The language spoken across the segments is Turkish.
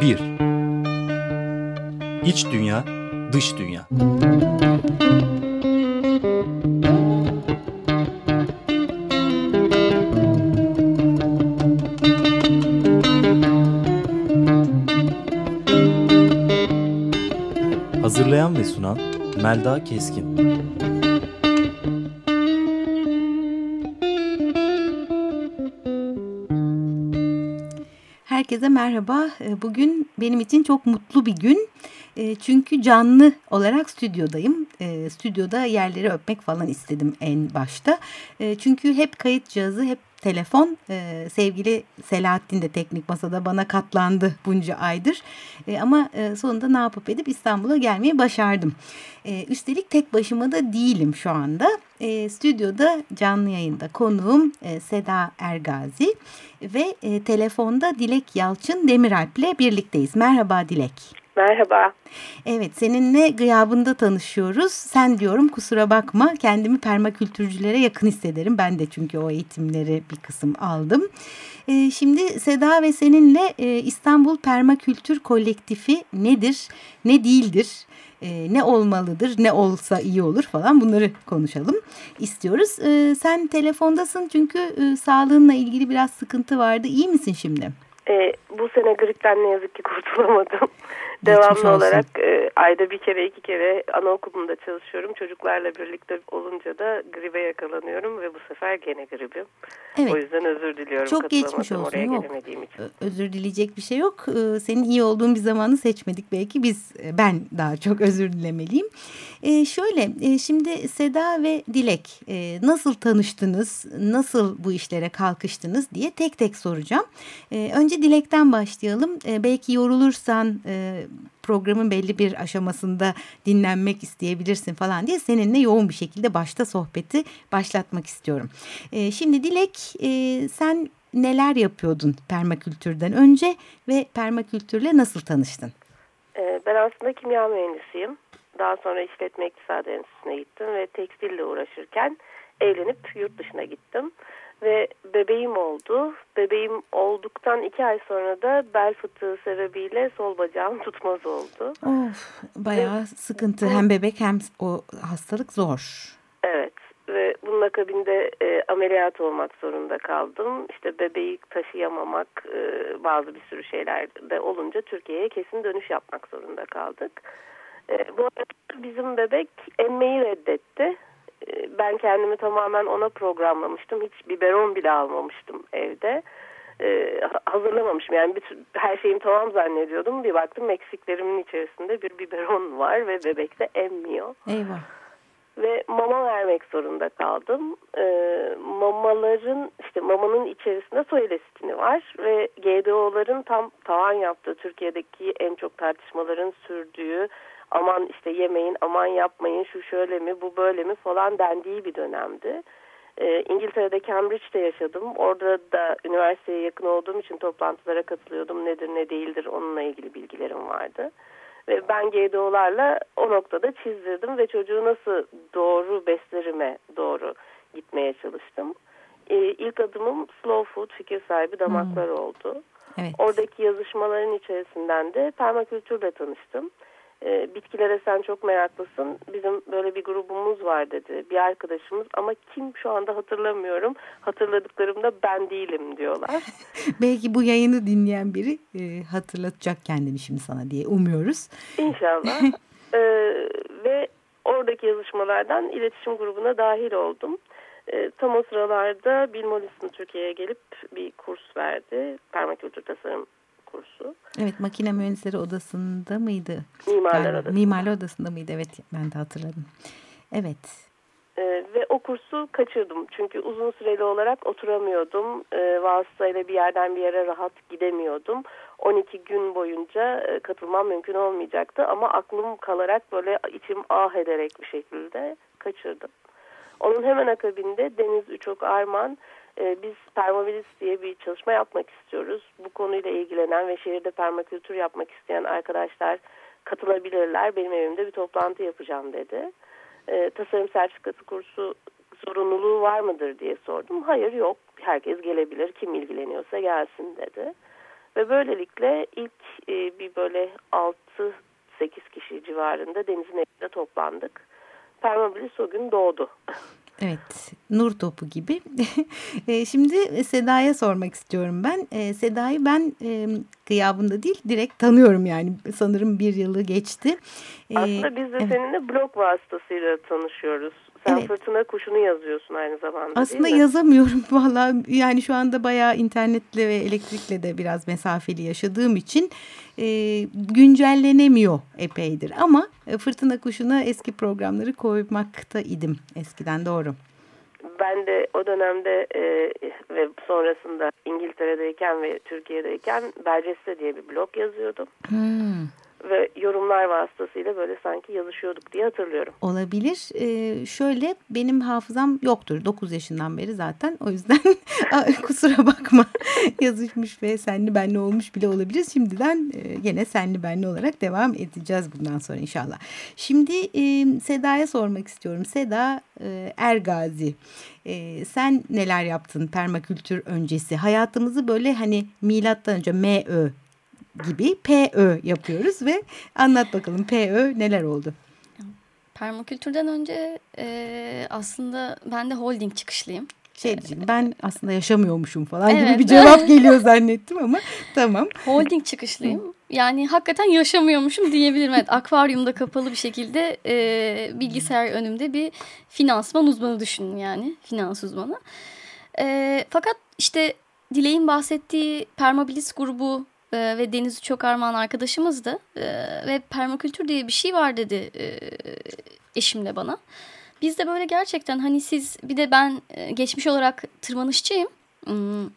Bir. İç dünya, dış dünya. Hazırlayan ve sunan Melda Keskin. Merhaba. Ee, bugün benim için çok mutlu bir gün. Ee, çünkü canlı olarak stüdyodayım. Ee, stüdyoda yerleri öpmek falan istedim en başta. Çünkü hep kayıt cihazı, hep telefon. Ee, sevgili Selahattin de teknik masada bana katlandı bunca aydır. Ee, ama e, sonunda ne yapıp edip İstanbul'a gelmeyi başardım. Ee, üstelik tek başıma da değilim şu anda. Ee, stüdyoda canlı yayında konuğum e, Seda Ergazi ve e, telefonda Dilek Yalçın Demiralp ile birlikteyiz. Merhaba Dilek. Merhaba. Evet seninle gıyabında tanışıyoruz. Sen diyorum kusura bakma kendimi permakültürcülere yakın hissederim. Ben de çünkü o eğitimleri bir kısım aldım. Ee, şimdi Seda ve seninle e, İstanbul Permakültür Kolektifi nedir, ne değildir, e, ne olmalıdır, ne olsa iyi olur falan bunları konuşalım istiyoruz. E, sen telefondasın çünkü e, sağlığınla ilgili biraz sıkıntı vardı. İyi misin şimdi? E, bu sene gripten ne yazık ki kurtulamadım. Devamlı olarak e, ayda bir kere iki kere anaokulunda çalışıyorum. Çocuklarla birlikte olunca da gribe yakalanıyorum ve bu sefer gene gribim. Evet. O yüzden özür diliyorum. Çok geçmiş olsun. Oraya yok. gelemediğim için. Özür dileyecek bir şey yok. Senin iyi olduğun bir zamanı seçmedik belki. Biz e, ben daha çok özür dilemeliyim. Ee, şöyle e, şimdi Seda ve Dilek e, nasıl tanıştınız? Nasıl bu işlere kalkıştınız diye tek tek soracağım. Ee, önce Dilek'ten başlayalım. Belki yorulursan programın belli bir aşamasında dinlenmek isteyebilirsin falan diye seninle yoğun bir şekilde başta sohbeti başlatmak istiyorum. E, şimdi Dilek e, sen neler yapıyordun permakültürden önce ve permakültürle nasıl tanıştın? E, ben aslında kimya mühendisiyim. Daha sonra işletme iktisadi enstitüsüne gittim ve tekstille uğraşırken evlenip yurt dışına gittim ve bebeğim oldu. Bebeğim olduktan iki ay sonra da bel fıtığı sebebiyle sol bacağım tutmaz oldu. Of bayağı ve, sıkıntı hem bebek hem o hastalık zor. Evet ve bunun akabinde e, ameliyat olmak zorunda kaldım. İşte bebeği taşıyamamak e, bazı bir sürü şeyler de olunca Türkiye'ye kesin dönüş yapmak zorunda kaldık. E, bu arada bizim bebek emmeyi reddetti ben kendimi tamamen ona programlamıştım. Hiç biberon bile almamıştım evde. Ee, hazırlamamışım. Yani bütün, her şeyim tamam zannediyordum. Bir baktım eksiklerimin içerisinde bir biberon var ve bebek de emmiyor. Eyvah. Ve mama vermek zorunda kaldım. Ee, mamaların işte mamanın içerisinde soy lesitini var ve GDO'ların tam tavan yaptığı Türkiye'deki en çok tartışmaların sürdüğü aman işte yemeyin, aman yapmayın, şu şöyle mi, bu böyle mi falan dendiği bir dönemdi. Ee, İngiltere'de Cambridge'de yaşadım. Orada da üniversiteye yakın olduğum için toplantılara katılıyordum. Nedir ne değildir onunla ilgili bilgilerim vardı. Ve ben GDO'larla o noktada çizdirdim ve çocuğu nasıl doğru beslerime doğru gitmeye çalıştım. Ee, ilk adımım Slow Food fikir sahibi damaklar hmm. oldu. Evet. Oradaki yazışmaların içerisinden de permakültürle tanıştım e, bitkilere sen çok meraklısın. Bizim böyle bir grubumuz var dedi bir arkadaşımız ama kim şu anda hatırlamıyorum. Hatırladıklarımda ben değilim diyorlar. Belki bu yayını dinleyen biri e, hatırlatacak kendini şimdi sana diye umuyoruz. İnşallah. e, ve oradaki yazışmalardan iletişim grubuna dahil oldum. E, tam o sıralarda Bill Mollison Türkiye'ye gelip bir kurs verdi. Permakültür tasarım kursu. Evet makine mühendisleri odasında mıydı? Mimarlar yani, odasında. Mimarlar odasında mıydı evet ben de hatırladım. Evet. Ee, ve o kursu kaçırdım. Çünkü uzun süreli olarak oturamıyordum. Ee, vasıtayla bir yerden bir yere rahat gidemiyordum. 12 gün boyunca e, katılmam mümkün olmayacaktı. Ama aklım kalarak böyle içim ah ederek bir şekilde kaçırdım. Onun hemen akabinde Deniz Üçok Arman biz Permabilis diye bir çalışma yapmak istiyoruz. Bu konuyla ilgilenen ve şehirde permakültür yapmak isteyen arkadaşlar katılabilirler. Benim evimde bir toplantı yapacağım dedi. E, tasarım sertifikası kursu zorunluluğu var mıdır diye sordum. Hayır yok herkes gelebilir kim ilgileniyorsa gelsin dedi. Ve böylelikle ilk e, bir böyle 6-8 kişi civarında denizin evinde toplandık. Permabilis o gün doğdu. Evet, nur topu gibi. E, şimdi Seda'ya sormak istiyorum ben. E, Seda'yı ben e, gıyabında değil, direkt tanıyorum yani. Sanırım bir yılı geçti. Aslında biz de evet. seninle blog vasıtasıyla tanışıyoruz. Sen evet. fırtına kuşunu yazıyorsun aynı zamanda Aslında yazamıyorum valla yani şu anda bayağı internetle ve elektrikle de biraz mesafeli yaşadığım için e, güncellenemiyor epeydir. Ama e, fırtına kuşuna eski programları koymakta idim eskiden doğru. Ben de o dönemde e, ve sonrasında İngiltere'deyken ve Türkiye'deyken Belceste diye bir blog yazıyordum. Hmm ve yorumlar vasıtasıyla böyle sanki yazışıyorduk diye hatırlıyorum. Olabilir. Ee, şöyle benim hafızam yoktur. 9 yaşından beri zaten. O yüzden kusura bakma yazışmış ve senli benli olmuş bile olabilir. Şimdiden e, gene senli benli olarak devam edeceğiz bundan sonra inşallah. Şimdi e, Seda'ya sormak istiyorum. Seda e, Ergazi. E, sen neler yaptın permakültür öncesi? Hayatımızı böyle hani milattan önce MÖ gibi PÖ yapıyoruz ve anlat bakalım PÖ neler oldu? Permakültürden önce e, aslında ben de holding çıkışlıyım. Şey diyeceğim, ben aslında yaşamıyormuşum falan evet. gibi bir cevap geliyor zannettim ama tamam. Holding çıkışlıyım. Yani hakikaten yaşamıyormuşum diyebilirim. Evet, akvaryumda kapalı bir şekilde e, bilgisayar önümde bir finansman uzmanı düşünün yani. Finans uzmanı. E, fakat işte Dilek'in bahsettiği Permabilis grubu e, ve Deniz Çok Armağan arkadaşımızdı. E, ve permakültür diye bir şey var dedi e, eşimle bana. Biz de böyle gerçekten hani siz bir de ben e, geçmiş olarak tırmanışçıyım. Hmm,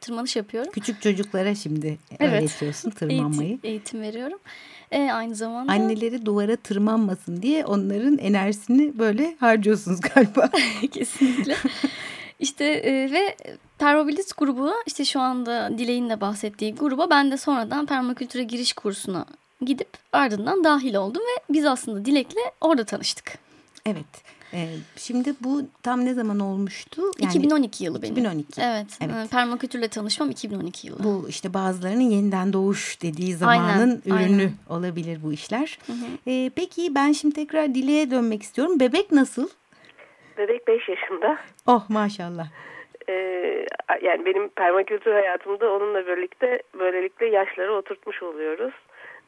tırmanış yapıyorum. Küçük çocuklara şimdi evet. öğretiyorsun tırmanmayı. Eğitim, eğitim veriyorum. E, aynı zamanda. Anneleri duvara tırmanmasın diye onların enerjisini böyle harcıyorsunuz galiba. Kesinlikle. İşte e, ve Permobilis grubu işte şu anda Dilek'in de bahsettiği gruba ben de sonradan permakültüre giriş kursuna gidip ardından dahil oldum ve biz aslında Dilek'le orada tanıştık. Evet. Ee, şimdi bu tam ne zaman olmuştu? Yani, 2012 yılı benim. 2012. Evet. evet. Permakültürle tanışmam 2012 yılı. Bu işte bazılarının yeniden doğuş dediği zamanın aynen, ürünü aynen. olabilir bu işler. Hı hı. Ee, peki ben şimdi tekrar Dilek'e dönmek istiyorum. Bebek nasıl? Bebek 5 yaşında. Oh maşallah. Ee, yani benim permakültür hayatımda onunla birlikte böylelikle yaşları oturtmuş oluyoruz.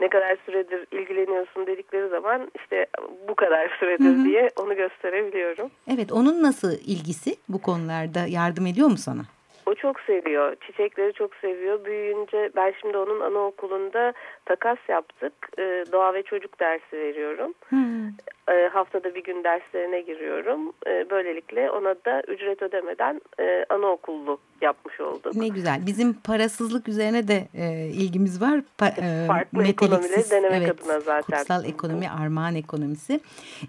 Ne kadar süredir ilgileniyorsun dedikleri zaman işte bu kadar süredir hı hı. diye onu gösterebiliyorum. Evet onun nasıl ilgisi bu konularda yardım ediyor mu sana? O çok seviyor. Çiçekleri çok seviyor. Büyüyünce ben şimdi onun anaokulunda takas yaptık. Ee, doğa ve çocuk dersi veriyorum. Hmm. Ee, haftada bir gün derslerine giriyorum. Ee, böylelikle ona da ücret ödemeden e, anaokullu yapmış olduk. Ne güzel. Bizim parasızlık üzerine de e, ilgimiz var. Pa, e, Farklı ekonomileri denemek evet, adına zaten. Kutsal ekonomi, armağan ekonomisi.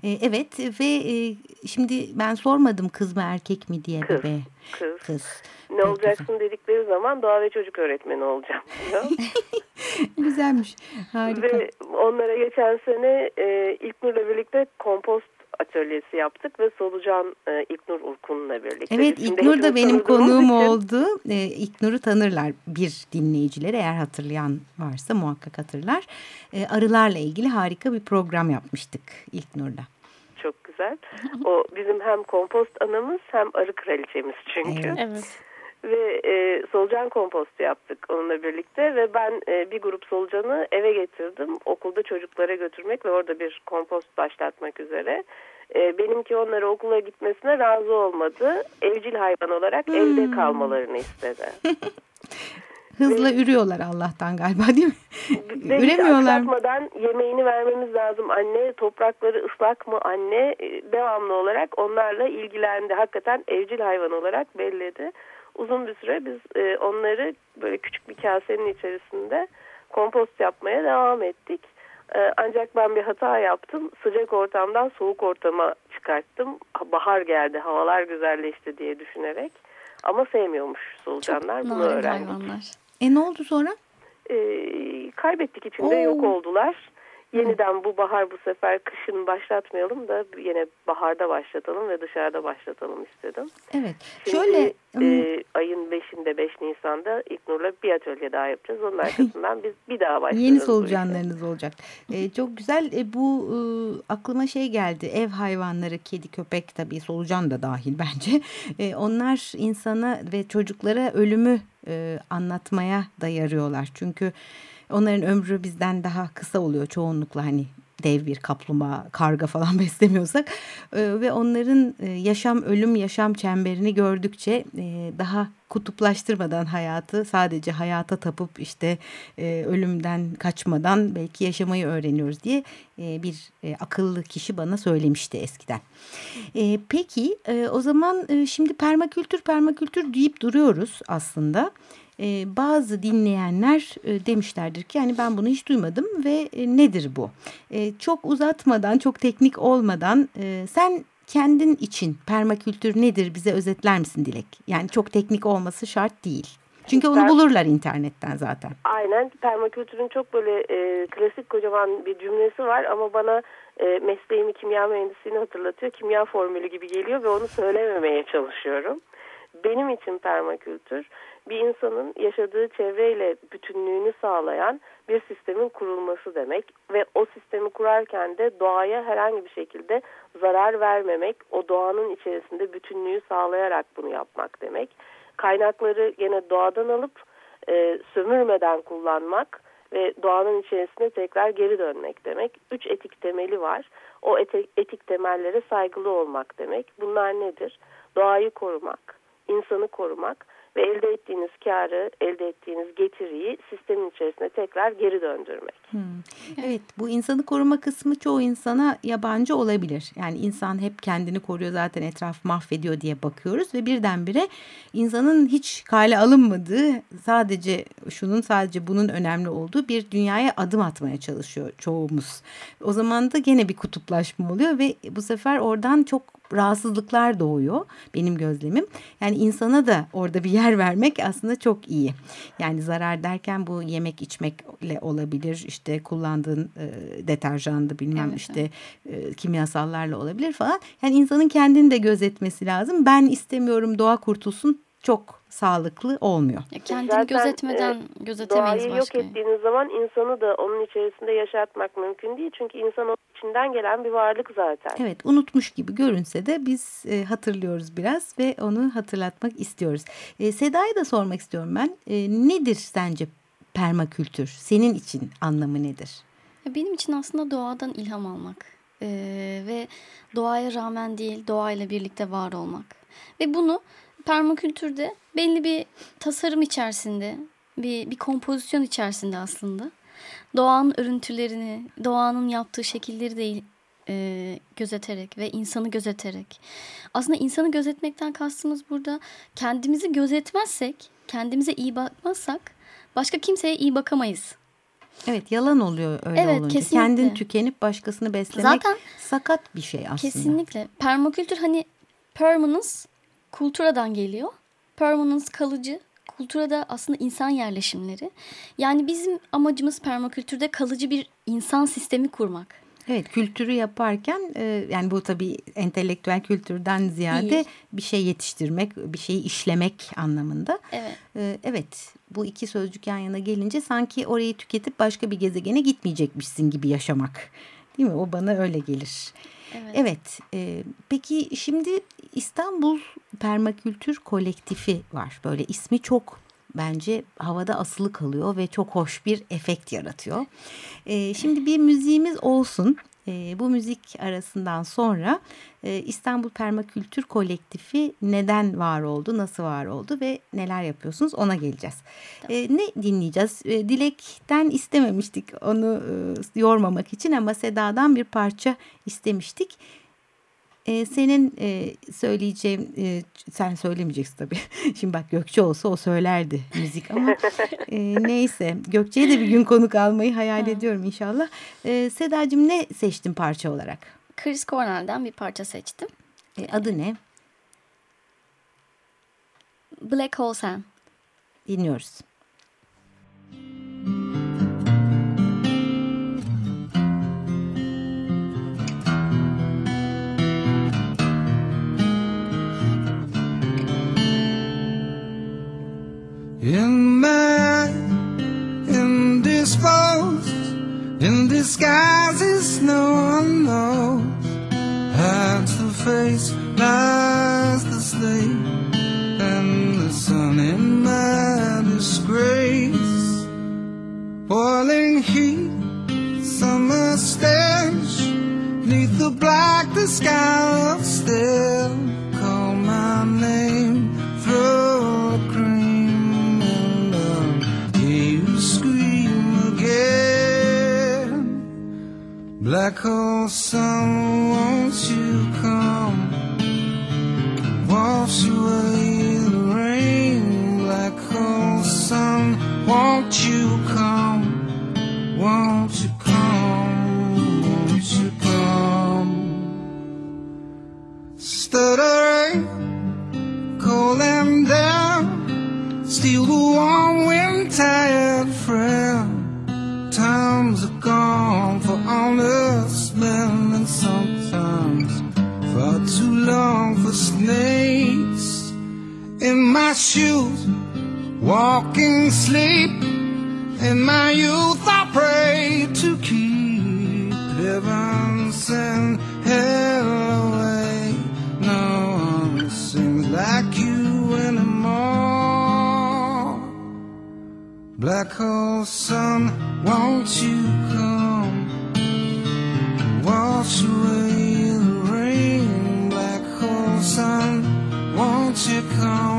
E, evet ve e, şimdi ben sormadım kız mı erkek mi diye kız, bebeğe. Kız. Kız. Ne olacaksın dedikleri zaman doğa ve çocuk öğretmeni olacağım diyor. Güzelmiş. Harika. Ve onlara geçen sene e, İlknur'la birlikte kompost atölyesi yaptık ve solucan e, İlknur Urkun'la birlikte. Evet İlknur da benim konuğum için... oldu. E, İlknur'u tanırlar bir dinleyicileri eğer hatırlayan varsa muhakkak hatırlar. E, arılarla ilgili harika bir program yapmıştık İlknur'la çok güzel. O bizim hem kompost anamız hem arı kraliçemiz çünkü. Evet ve e, solucan kompostu yaptık onunla birlikte ve ben e, bir grup solucanı eve getirdim okulda çocuklara götürmek ve orada bir kompost başlatmak üzere. E, benimki onları okula gitmesine razı olmadı. Evcil hayvan olarak hmm. evde kalmalarını istedi. Hızla ve, ürüyorlar Allah'tan galiba değil mi? Üremiyorlar. Aksatmadan yemeğini vermemiz lazım anne. Toprakları ıslak mı anne? E, devamlı olarak onlarla ilgilendi. Hakikaten evcil hayvan olarak belledi uzun bir süre biz e, onları böyle küçük bir kasenin içerisinde kompost yapmaya devam ettik. E, ancak ben bir hata yaptım. Sıcak ortamdan soğuk ortama çıkarttım. Bahar geldi, havalar güzelleşti diye düşünerek. Ama sevmiyormuş solucanlar. Çok Bunu öğrendik. Hayvanlar. E ne oldu sonra? E, kaybettik içinde Oo. yok oldular. Yeniden bu bahar bu sefer kışın başlatmayalım da yine baharda başlatalım ve dışarıda başlatalım istedim. Evet. Şimdi, Şöyle e, ayın 5'inde 5 Nisan'da İknur'la bir atölye daha yapacağız. Onun arkasından biz bir daha başlayacağız. Yeni solucanlarınız olacak. E, çok güzel. E, bu e, aklıma şey geldi. Ev hayvanları, kedi, köpek tabii solucan da dahil bence. E, onlar insana ve çocuklara ölümü e, anlatmaya da yarıyorlar. Çünkü Onların ömrü bizden daha kısa oluyor çoğunlukla hani dev bir kaplumbağa, karga falan beslemiyorsak e, ve onların e, yaşam ölüm yaşam çemberini gördükçe e, daha kutuplaştırmadan hayatı sadece hayata tapıp işte e, ölümden kaçmadan belki yaşamayı öğreniyoruz diye bir akıllı kişi bana söylemişti eskiden. Peki o zaman e, şimdi permakültür permakültür deyip duruyoruz aslında e, bazı dinleyenler e, demişlerdir ki yani ben bunu hiç duymadım ve e, nedir bu? E, çok uzatmadan, çok teknik olmadan e, sen kendin için permakültür nedir bize özetler misin Dilek? Yani çok teknik olması şart değil. Çünkü onu bulurlar internetten zaten. Aynen. Permakültürün çok böyle e, klasik kocaman bir cümlesi var ama bana e, mesleğimi kimya mühendisliğini hatırlatıyor. Kimya formülü gibi geliyor ve onu söylememeye çalışıyorum. Benim için permakültür bir insanın yaşadığı çevreyle bütünlüğünü sağlayan bir sistemin kurulması demek ve o sistemi kurarken de doğaya herhangi bir şekilde zarar vermemek, o doğanın içerisinde bütünlüğü sağlayarak bunu yapmak demek. Kaynakları yine doğadan alıp e, sömürmeden kullanmak ve doğanın içerisine tekrar geri dönmek demek. Üç etik temeli var. O etik, etik temellere saygılı olmak demek. Bunlar nedir? Doğayı korumak, insanı korumak ve elde ettiğiniz karı, elde ettiğiniz getiriyi sistemin içerisine tekrar geri döndürmek. Hmm. Evet bu insanı koruma kısmı çoğu insana yabancı olabilir. Yani insan hep kendini koruyor zaten etraf mahvediyor diye bakıyoruz ve birdenbire insanın hiç kale alınmadığı sadece şunun sadece bunun önemli olduğu bir dünyaya adım atmaya çalışıyor çoğumuz. O zaman da gene bir kutuplaşma oluyor ve bu sefer oradan çok rahatsızlıklar doğuyor benim gözlemim. Yani insana da orada bir yer vermek aslında çok iyi. Yani zarar derken bu yemek içmekle olabilir işte kullandığın e, deterjandı bilmem evet, işte E, kimyasallarla olabilir falan. Yani insanın kendini de gözetmesi lazım. Ben istemiyorum doğa kurtulsun çok sağlıklı olmuyor. Ya kendini Zaten, gözetmeden e, gözetemeyiz doğayı başka. yok ettiğiniz zaman insanı da onun içerisinde yaşatmak mümkün değil. Çünkü insan onun içinden gelen bir varlık zaten. Evet unutmuş gibi görünse de biz e, hatırlıyoruz biraz ve onu hatırlatmak istiyoruz. E, Seda'ya da sormak istiyorum ben. E, nedir sence permakültür? Senin için anlamı nedir? Benim için aslında doğadan ilham almak. Ee, ve doğaya rağmen değil doğayla birlikte var olmak. Ve bunu permakültürde belli bir tasarım içerisinde, bir, bir kompozisyon içerisinde aslında doğanın örüntülerini, doğanın yaptığı şekilleri de e, gözeterek ve insanı gözeterek. Aslında insanı gözetmekten kastımız burada kendimizi gözetmezsek, kendimize iyi bakmazsak başka kimseye iyi bakamayız. Evet yalan oluyor öyle evet, olunca. Kesinlikle. Kendin tükenip başkasını beslemek Zaten sakat bir şey aslında. Kesinlikle. Permakültür hani permanence kulturadan geliyor. Permanence kalıcı. Kultura da aslında insan yerleşimleri. Yani bizim amacımız permakültürde kalıcı bir insan sistemi kurmak. Evet kültürü yaparken e, yani bu tabii entelektüel kültürden ziyade Değil. bir şey yetiştirmek, bir şeyi işlemek anlamında. Evet. E, evet bu iki sözcük yan yana gelince sanki orayı tüketip başka bir gezegene gitmeyecekmişsin gibi yaşamak. Değil mi? O bana öyle gelir. Evet. evet e, peki şimdi İstanbul Permakültür Kolektifi var. Böyle ismi çok bence havada asılı kalıyor ve çok hoş bir efekt yaratıyor. E, şimdi bir müziğimiz olsun. E, bu müzik arasından sonra e, İstanbul Permakültür Kolektifi neden var oldu, nasıl var oldu ve neler yapıyorsunuz ona geleceğiz. Tamam. E, ne dinleyeceğiz? E, Dilek'ten istememiştik onu e, yormamak için ama Seda'dan bir parça istemiştik. Ee, senin e, söyleyeceğin, e, sen söylemeyeceksin tabii. Şimdi bak Gökçe olsa o söylerdi müzik ama e, neyse. Gökçe'ye de bir gün konuk almayı hayal ediyorum inşallah. E, Sedacığım ne seçtin parça olarak? Chris Cornell'den bir parça seçtim. E, adı ne? Black Hole Sun. Dinliyoruz. In man, indisposed, in disguises no one knows. Hands to face lies the slave, and the sun in my disgrace. Boiling heat, summer stench, neath the black the sky of Black hole sun, won't you come? Wash away the rain. Black hole sun, won't you come? Won't you come? Won't you come? Stuttering, cold and down, steal the warm wind, tired friend. Times are gone for honest men, and sometimes far too long for snakes. In my shoes, walking sleep. In my youth, I prayed to keep heaven send hell away. No one seems like Black hole sun, won't you come? Wash away the rain. Black hole sun, won't you come?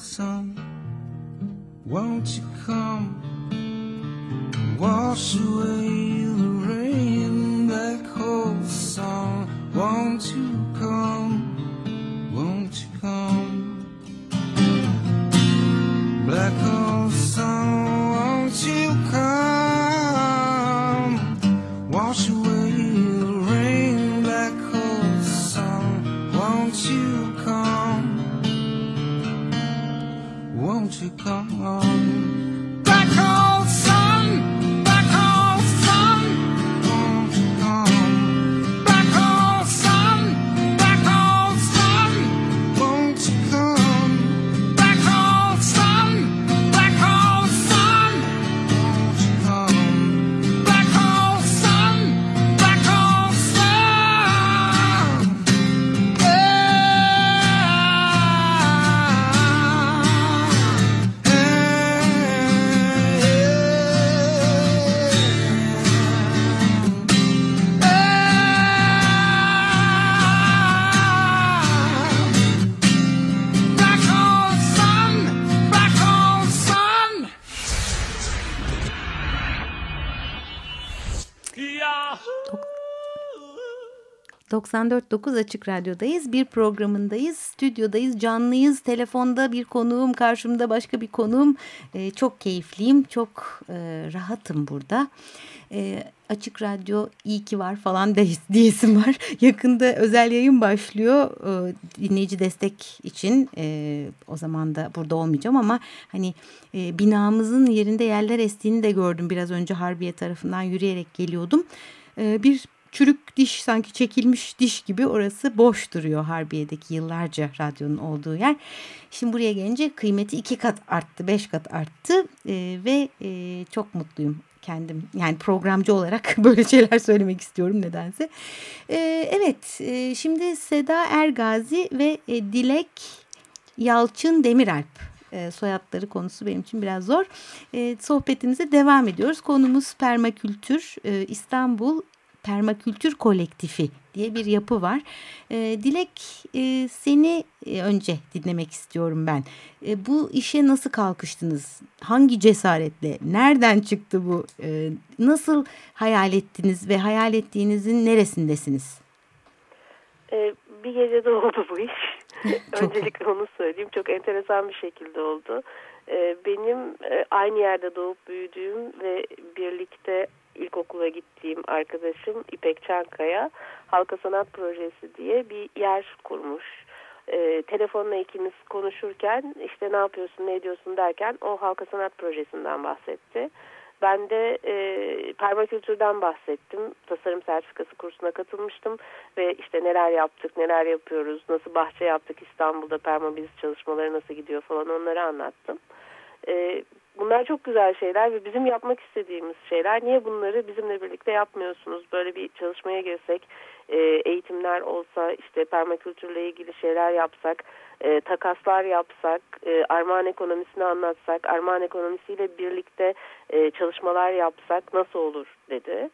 Sun, won't you come? Wash away 94.9 Açık Radyo'dayız. Bir programındayız, stüdyodayız, canlıyız. Telefonda bir konuğum, karşımda başka bir konuğum. Ee, çok keyifliyim, çok e, rahatım burada. Ee, Açık Radyo iyi ki var falan de, diyesim var. Yakında özel yayın başlıyor ee, dinleyici destek için. Ee, o zaman da burada olmayacağım ama hani e, binamızın yerinde yerler estiğini de gördüm. Biraz önce Harbiye tarafından yürüyerek geliyordum. Ee, bir çürük diş sanki çekilmiş diş gibi orası boş duruyor Harbiye'deki yıllarca radyonun olduğu yer. Şimdi buraya gelince kıymeti iki kat arttı, beş kat arttı e, ve e, çok mutluyum kendim yani programcı olarak böyle şeyler söylemek istiyorum nedense. Ee, evet e, şimdi Seda Ergazi ve e, Dilek Yalçın Demiralp e, soyadları konusu benim için biraz zor. E, sohbetimize devam ediyoruz. Konumuz permakültür e, İstanbul Permakültür Kolektifi diye bir yapı var. E, Dilek e, seni e, önce dinlemek istiyorum ben. E, bu işe nasıl kalkıştınız? Hangi cesaretle? Nereden çıktı bu? E, nasıl hayal ettiniz ve hayal ettiğinizin neresindesiniz? E, bir gecede oldu bu iş. Öncelikle onu söyleyeyim. Çok enteresan bir şekilde oldu. E, benim e, aynı yerde doğup büyüdüğüm ve birlikte ilkokula gittiğim arkadaşım İpek Çankaya Halka Sanat Projesi diye bir yer kurmuş. E, telefonla ikimiz konuşurken işte ne yapıyorsun ne ediyorsun derken o Halka Sanat Projesi'nden bahsetti. Ben de e, permakültürden bahsettim. Tasarım sertifikası kursuna katılmıştım ve işte neler yaptık, neler yapıyoruz, nasıl bahçe yaptık İstanbul'da permabiz çalışmaları nasıl gidiyor falan onları anlattım. E, bunlar çok güzel şeyler ve bizim yapmak istediğimiz şeyler. Niye bunları bizimle birlikte yapmıyorsunuz? Böyle bir çalışmaya girsek, e, eğitimler olsa, işte permakültürle ilgili şeyler yapsak, e, takaslar yapsak, e, armağan ekonomisini anlatsak, armağan ekonomisiyle birlikte e, çalışmalar yapsak nasıl olur dedi.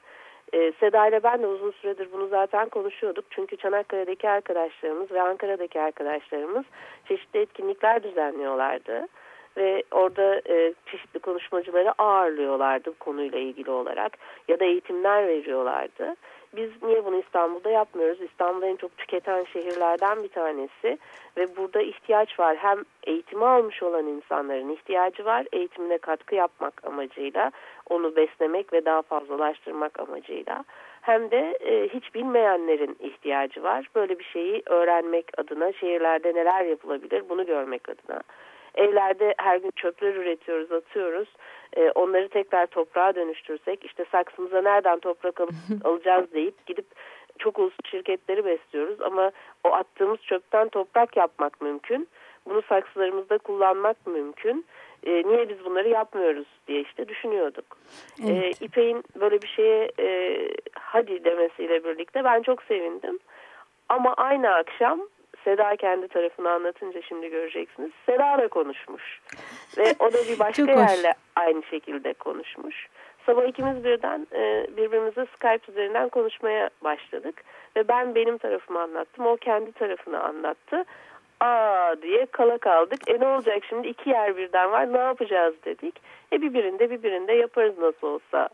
E, Seda ile ben de uzun süredir bunu zaten konuşuyorduk. Çünkü Çanakkale'deki arkadaşlarımız ve Ankara'daki arkadaşlarımız çeşitli etkinlikler düzenliyorlardı ve orada e, çeşitli konuşmacıları ağırlıyorlardı konuyla ilgili olarak ya da eğitimler veriyorlardı. Biz niye bunu İstanbul'da yapmıyoruz? İstanbul en çok tüketen şehirlerden bir tanesi ve burada ihtiyaç var. Hem eğitimi almış olan insanların ihtiyacı var, eğitimine katkı yapmak amacıyla, onu beslemek ve daha fazlalaştırmak amacıyla. Hem de e, hiç bilmeyenlerin ihtiyacı var. Böyle bir şeyi öğrenmek adına, şehirlerde neler yapılabilir bunu görmek adına. Evlerde her gün çöpler üretiyoruz, atıyoruz. Ee, onları tekrar toprağa dönüştürsek, işte saksımıza nereden toprak alıp, alacağız deyip gidip çok uluslu şirketleri besliyoruz. Ama o attığımız çöpten toprak yapmak mümkün. Bunu saksılarımızda kullanmak mümkün. E, niye biz bunları yapmıyoruz diye işte düşünüyorduk. Evet. E, İpek'in böyle bir şeye e, hadi demesiyle birlikte ben çok sevindim. Ama aynı akşam Seda kendi tarafını anlatınca şimdi göreceksiniz. Seda da konuşmuş. Ve o da bir başka yerle aynı şekilde konuşmuş. Sabah ikimiz birden e, birbirimizle Skype üzerinden konuşmaya başladık. Ve ben benim tarafımı anlattım. O kendi tarafını anlattı. Aa diye kala kaldık. E ne olacak şimdi iki yer birden var ne yapacağız dedik. E bir birinde bir birinde yaparız nasıl olsa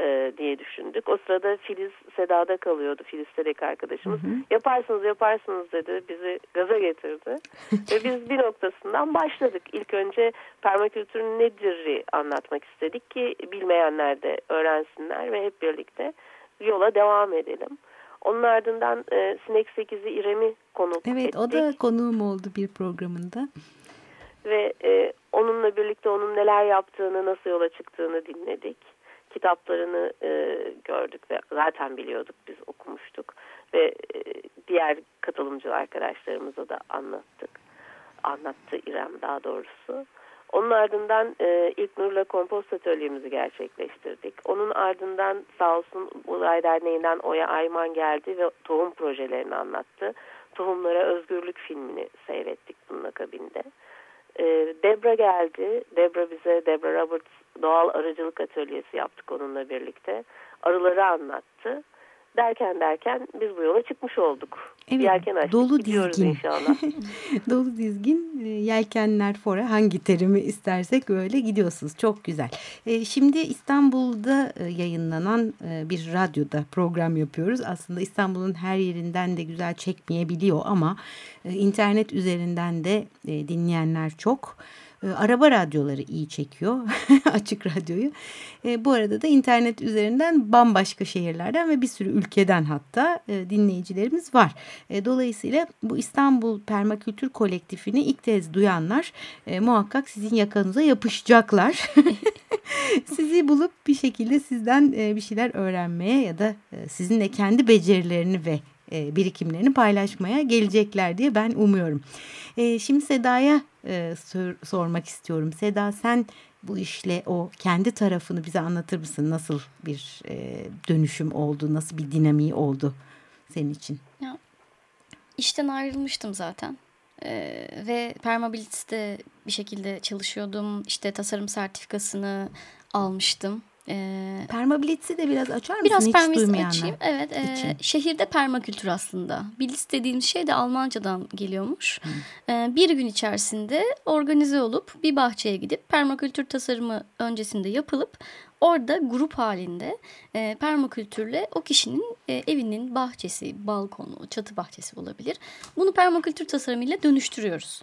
e, diye düşündük. O sırada Filiz Seda'da kalıyordu. Filiz Sedek arkadaşımız. Hı hı. Yaparsınız yaparsınız dedi. Bizi gaza getirdi. Ve biz bir noktasından başladık. İlk önce permakültürün nedir'i anlatmak istedik ki bilmeyenler de öğrensinler ve hep birlikte yola devam edelim. Onun ardından e, Sinek 8'i İrem'i konuk evet, ettik. Evet o da konuğum oldu bir programında. Ve e, onunla birlikte onun neler yaptığını, nasıl yola çıktığını dinledik kitaplarını e, gördük ve zaten biliyorduk biz okumuştuk ve e, diğer katılımcı arkadaşlarımıza da anlattık. Anlattı İrem daha doğrusu. Onun ardından e, ilk Nur'la kompost atölyemizi gerçekleştirdik. Onun ardından sağ olsun Ulay Derneği'nden Oya Ayman geldi ve tohum projelerini anlattı. Tohumlara Özgürlük filmini seyrettik bunun akabinde. E, Debra geldi. Debra bize, Debra Roberts doğal arıcılık atölyesi yaptık onunla birlikte. Arıları anlattı. Derken derken biz bu yola çıkmış olduk. Evet, Yelken açtık, dolu dizgin. inşallah. dolu dizgin e, yelkenler fora hangi terimi istersek öyle gidiyorsunuz. Çok güzel. E, şimdi İstanbul'da e, yayınlanan bir radyoda program yapıyoruz. Aslında İstanbul'un her yerinden de güzel çekmeyebiliyor ama internet üzerinden de dinleyenler çok. E, araba radyoları iyi çekiyor açık radyoyu. E, bu arada da internet üzerinden bambaşka şehirlerden ve bir sürü ülkeden hatta e, dinleyicilerimiz var. E, dolayısıyla bu İstanbul Permakültür Kolektifini ilk kez duyanlar e, muhakkak sizin yakanıza yapışacaklar. Sizi bulup bir şekilde sizden e, bir şeyler öğrenmeye ya da e, sizinle kendi becerilerini ve e, birikimlerini paylaşmaya gelecekler diye ben umuyorum. E, şimdi Seda'ya e, sor, sormak istiyorum. Seda sen bu işle o kendi tarafını bize anlatır mısın? Nasıl bir e, dönüşüm oldu, nasıl bir dinamiği oldu senin için? Ya, işten ayrılmıştım zaten. Ee, ve Permability'de bir şekilde çalışıyordum. İşte tasarım sertifikasını almıştım. Ee, Permablitz'i de biraz açar mısın? Biraz permablitz açayım. Evet. E, şehirde permakültür aslında. Blitz dediğimiz şey de Almancadan geliyormuş. E, bir gün içerisinde organize olup bir bahçeye gidip permakültür tasarımı öncesinde yapılıp orada grup halinde e, permakültürle o kişinin e, evinin bahçesi, balkonu, çatı bahçesi olabilir. Bunu permakültür tasarımıyla dönüştürüyoruz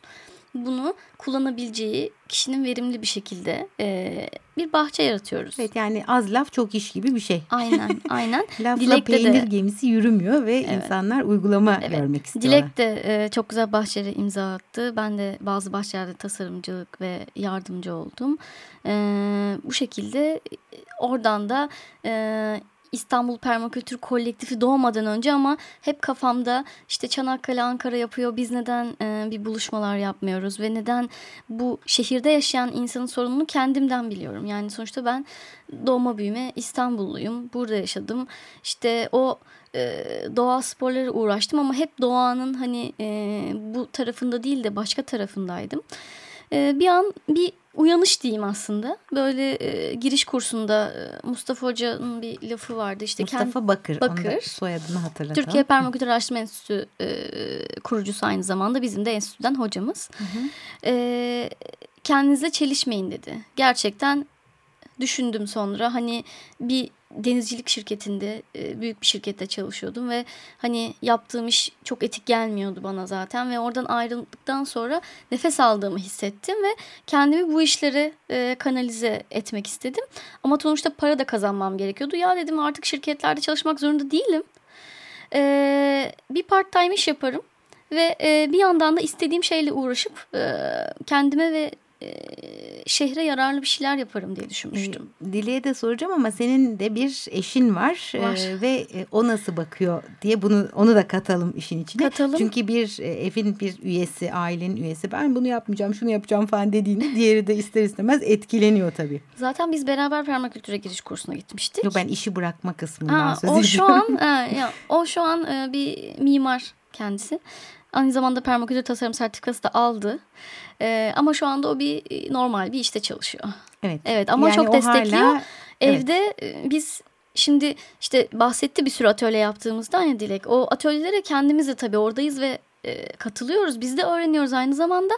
bunu kullanabileceği kişinin verimli bir şekilde e, bir bahçe yaratıyoruz. Evet yani az laf çok iş gibi bir şey. Aynen aynen. Lafla Dilek'te peynir de, gemisi yürümüyor ve evet. insanlar uygulama evet. görmek istiyorlar. Dilek de e, çok güzel bahçelere imza attı. Ben de bazı bahçelerde tasarımcılık ve yardımcı oldum. E, bu şekilde oradan da e, İstanbul Permakültür Kolektifi doğmadan önce ama hep kafamda işte Çanakkale, Ankara yapıyor. Biz neden e, bir buluşmalar yapmıyoruz ve neden bu şehirde yaşayan insanın sorununu kendimden biliyorum. Yani sonuçta ben doğma büyüme İstanbulluyum. Burada yaşadım. İşte o e, doğa sporları uğraştım ama hep doğanın hani e, bu tarafında değil de başka tarafındaydım. E, bir an bir uyanış diyeyim aslında. Böyle e, giriş kursunda e, Mustafa Hoca'nın bir lafı vardı. işte Mustafa kend... Bakır. Bakır. soyadını hatırlatalım. Türkiye Permakültür Araştırma Enstitüsü e, kurucusu aynı zamanda bizim de enstitüden hocamız. Hı hı. E, kendinizle çelişmeyin dedi. Gerçekten düşündüm sonra hani bir denizcilik şirketinde e, büyük bir şirkette çalışıyordum ve hani yaptığım iş çok etik gelmiyordu bana zaten ve oradan ayrıldıktan sonra nefes aldığımı hissettim ve kendimi bu işlere e, kanalize etmek istedim. Ama sonuçta para da kazanmam gerekiyordu. Ya dedim artık şirketlerde çalışmak zorunda değilim. E, bir part time iş yaparım ve bir yandan da istediğim şeyle uğraşıp kendime ve e, şehre yararlı bir şeyler yaparım diye düşünmüştüm. Dile'ye de soracağım ama senin de bir eşin var, var. E, ve e, o nasıl bakıyor diye bunu onu da katalım işin içine. Katalım. Çünkü bir evin bir üyesi, ailenin üyesi ben bunu yapmayacağım, şunu yapacağım falan dediğinde diğeri de ister istemez etkileniyor tabii. Zaten biz beraber permakültüre giriş kursuna gitmiştik. Yok ben işi bırakma kısmından ha, söz o Şu an, e, ya, o şu an e, bir mimar kendisi. Aynı zamanda permakültür tasarım sertifikası da aldı. Ee, ama şu anda o bir e, normal bir işte çalışıyor. Evet. Evet ama yani çok destekliyor. Hala, Evde evet. biz şimdi işte bahsetti bir sürü atölye yaptığımızda hani Dilek. O atölyelere kendimiz de tabii oradayız ve e, katılıyoruz. Biz de öğreniyoruz aynı zamanda.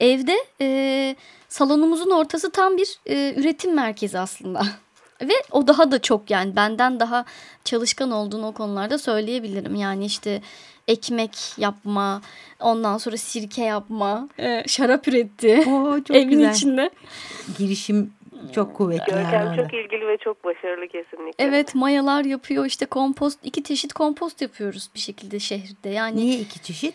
Evde e, salonumuzun ortası tam bir e, üretim merkezi aslında. Ve o daha da çok yani benden daha çalışkan olduğunu o konularda söyleyebilirim. Yani işte ekmek yapma, ondan sonra sirke yapma, e, şarap üretti Oo, çok evin güzel. içinde. Girişim çok kuvvetli. Görkem yani çok ilgili ve çok başarılı kesinlikle. Evet mayalar yapıyor işte kompost iki çeşit kompost yapıyoruz bir şekilde şehirde. Yani Niye iki çeşit?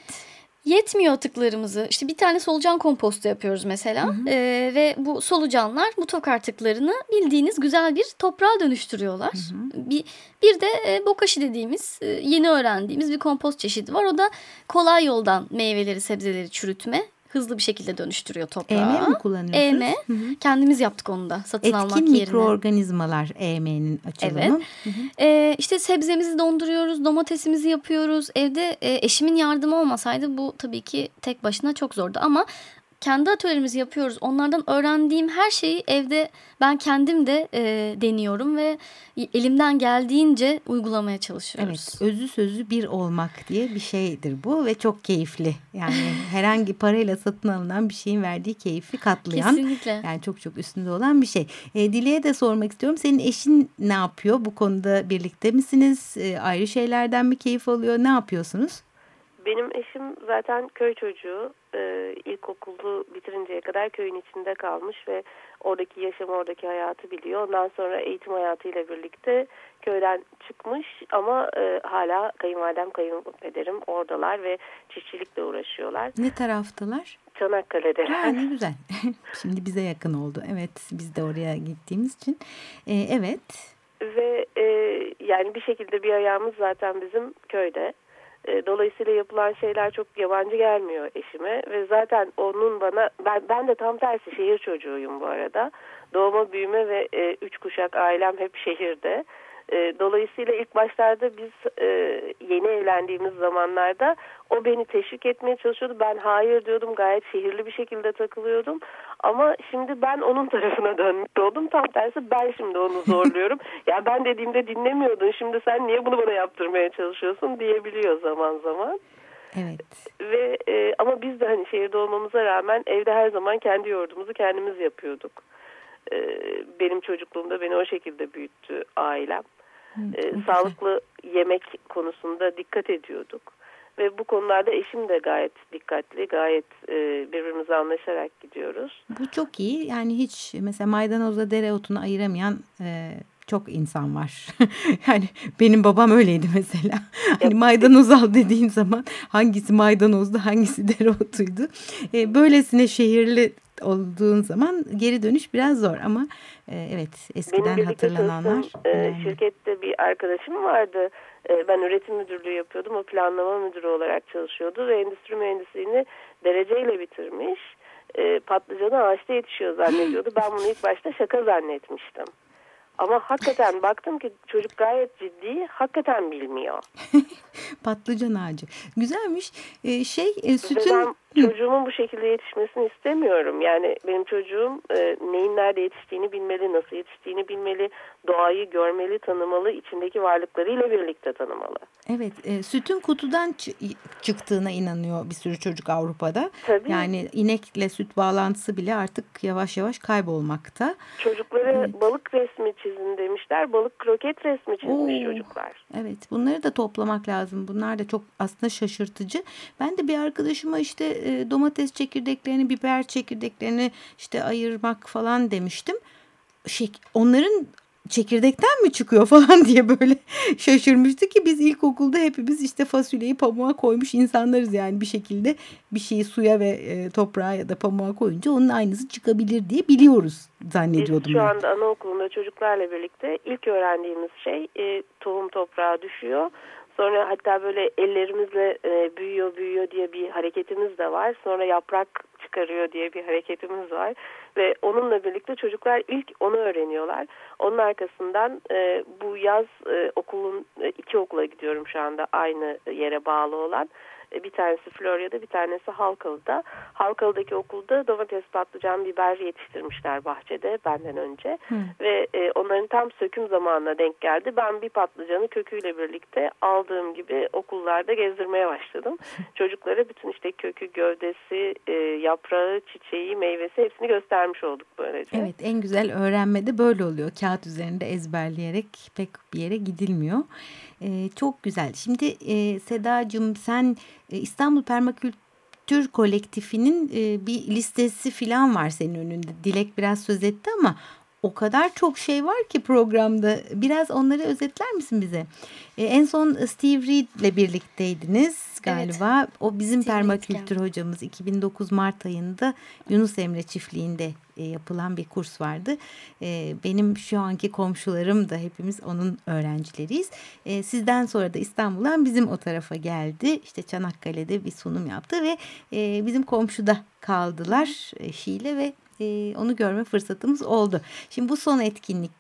Yetmiyor atıklarımızı. İşte bir tane solucan kompostu yapıyoruz mesela. Hı hı. Ee, ve bu solucanlar mutfak artıklarını bildiğiniz güzel bir toprağa dönüştürüyorlar. Hı hı. Bir, bir de e, bokashi dediğimiz e, yeni öğrendiğimiz bir kompost çeşidi var. O da kolay yoldan meyveleri sebzeleri çürütme hızlı bir şekilde dönüştürüyor toprağı. EM mi kullanıyorsunuz? EM. Hı hı. Kendimiz yaptık onu da satın Etkin almak yerine. Etkin mikroorganizmalar EM'nin açılımı. Evet. Hı hı. Ee, işte sebzemizi donduruyoruz, domatesimizi yapıyoruz. Evde e, eşimin yardımı olmasaydı bu tabii ki tek başına çok zordu. Ama kendi atölyelerimizi yapıyoruz. Onlardan öğrendiğim her şeyi evde ben kendim de e, deniyorum ve elimden geldiğince uygulamaya çalışıyoruz. Evet, özü sözü bir olmak diye bir şeydir bu ve çok keyifli. Yani herhangi parayla satın alınan bir şeyin verdiği keyfi katlayan. Kesinlikle. Yani çok çok üstünde olan bir şey. E, Dile'ye de sormak istiyorum. Senin eşin ne yapıyor? Bu konuda birlikte misiniz? E, ayrı şeylerden mi keyif alıyor? Ne yapıyorsunuz? Benim eşim zaten köy çocuğu. Ee, ilkokulu bitirinceye kadar köyün içinde kalmış ve oradaki yaşam, oradaki hayatı biliyor. Ondan sonra eğitim hayatıyla birlikte köyden çıkmış ama e, hala kayınvalidem, kayınpederim oradalar ve çiftçilikle uğraşıyorlar. Ne taraftalar? Çanakkale'de. Ha, ne güzel. Şimdi bize yakın oldu. Evet, biz de oraya gittiğimiz için. Ee, evet. Ve e, yani bir şekilde bir ayağımız zaten bizim köyde. E, dolayısıyla yapılan şeyler çok yabancı gelmiyor eşime ve zaten onun bana ben ben de tam tersi şehir çocuğuyum bu arada. Doğma büyüme ve e, üç kuşak ailem hep şehirde. E, dolayısıyla ilk başlarda biz e, yeni evlendiğimiz zamanlarda o beni teşvik etmeye çalışıyordu. Ben hayır diyordum gayet şehirli bir şekilde takılıyordum. Ama şimdi ben onun tarafına dönmüş oldum. Tam tersi ben şimdi onu zorluyorum. ya ben dediğimde dinlemiyordun şimdi sen niye bunu bana yaptırmaya çalışıyorsun diyebiliyor zaman zaman. Evet. Ve e, ama biz de hani şehirde olmamıza rağmen evde her zaman kendi yoğurdumuzu kendimiz yapıyorduk. E, benim çocukluğumda beni o şekilde büyüttü ailem. E, sağlıklı yemek konusunda dikkat ediyorduk. Ve bu konularda eşim de gayet dikkatli, gayet e, birbirimize anlaşarak gidiyoruz. Bu çok iyi. Yani hiç mesela maydanozla dereotunu ayıramayan e, çok insan var. yani benim babam öyleydi mesela. Hani maydanoz al dediğin zaman hangisi maydanozdu, hangisi dereotuydu. E, böylesine şehirli olduğun zaman geri dönüş biraz zor ama e, evet eskiden Benim hatırlananlar. E, şirkette bir arkadaşım vardı. E, ben üretim müdürlüğü yapıyordum. O planlama müdürü olarak çalışıyordu ve endüstri mühendisliğini dereceyle bitirmiş. E, patlıcanı ağaçta yetişiyor zannediyordu. Ben bunu ilk başta şaka zannetmiştim. Ama hakikaten baktım ki çocuk gayet ciddi, hakikaten bilmiyor. Patlıcan ağacı. Güzelmiş. Ee, şey e, sütün... Ben çocuğumun bu şekilde yetişmesini istemiyorum. Yani benim çocuğum e, neyin nerede yetiştiğini bilmeli, nasıl yetiştiğini bilmeli, doğayı görmeli, tanımalı, içindeki varlıklarıyla birlikte tanımalı. Evet, e, sütün kutudan çıktığına inanıyor bir sürü çocuk Avrupa'da. Tabii. Yani inekle süt bağlantısı bile artık yavaş yavaş kaybolmakta. Çocuklara evet. balık resmi çizin demişler. Balık kroket resmi çizmiş Oo, çocuklar. Evet, bunları da toplamak lazım. Bunlar da çok aslında şaşırtıcı. Ben de bir arkadaşıma işte e, domates çekirdeklerini, biber çekirdeklerini işte ayırmak falan demiştim. Şey, onların çekirdekten mi çıkıyor falan diye böyle şaşırmıştı ki biz ilkokulda hepimiz işte fasulyeyi pamuğa koymuş insanlarız yani bir şekilde bir şeyi suya ve e, toprağa ya da pamuğa koyunca onun aynısı çıkabilir diye biliyoruz zannediyordum. Biz şu anda anaokulunda çocuklarla birlikte ilk öğrendiğimiz şey e, tohum toprağa düşüyor. Sonra hatta böyle ellerimizle e, büyüyor büyüyor diye bir hareketimiz de var. Sonra yaprak çıkarıyor diye bir hareketimiz var. Ve onunla birlikte çocuklar ilk onu öğreniyorlar. Onun arkasından e, bu yaz e, okulun e, iki okula gidiyorum şu anda aynı yere bağlı olan. E, bir tanesi Florya'da bir tanesi Halkalı'da. Halkalı'daki okulda domates, patlıcan, biber yetiştirmişler bahçede benden önce. Hı. Ve e, onların tam söküm zamanına denk geldi. Ben bir patlıcanı köküyle birlikte aldığım gibi okullarda gezdirmeye başladım. Çocuklara bütün işte kökü, gövdesi, e, yaprağı, çiçeği, meyvesi hepsini göstermiş olduk böylece. Evet en güzel öğrenme de böyle oluyor. Kağıt üzerinde ezberleyerek pek bir yere gidilmiyor. Ee, çok güzel. Şimdi e, Sedacığım sen e, İstanbul Permakültür Kolektifinin e, bir listesi falan var senin önünde. Dilek biraz söz etti ama o kadar çok şey var ki programda. Biraz onları özetler misin bize? Ee, en son Steve Reed ile birlikteydiniz galiba. Evet. O bizim Steve permakültür hocamız 2009 Mart ayında Yunus Emre çiftliğinde e, yapılan bir kurs vardı. E, benim şu anki komşularım da hepimiz onun öğrencileriyiz. E, sizden sonra da İstanbul'dan bizim o tarafa geldi. İşte Çanakkale'de bir sunum yaptı ve e, bizim komşuda kaldılar eşiyle ve e, onu görme fırsatımız oldu. Şimdi bu son etkinlik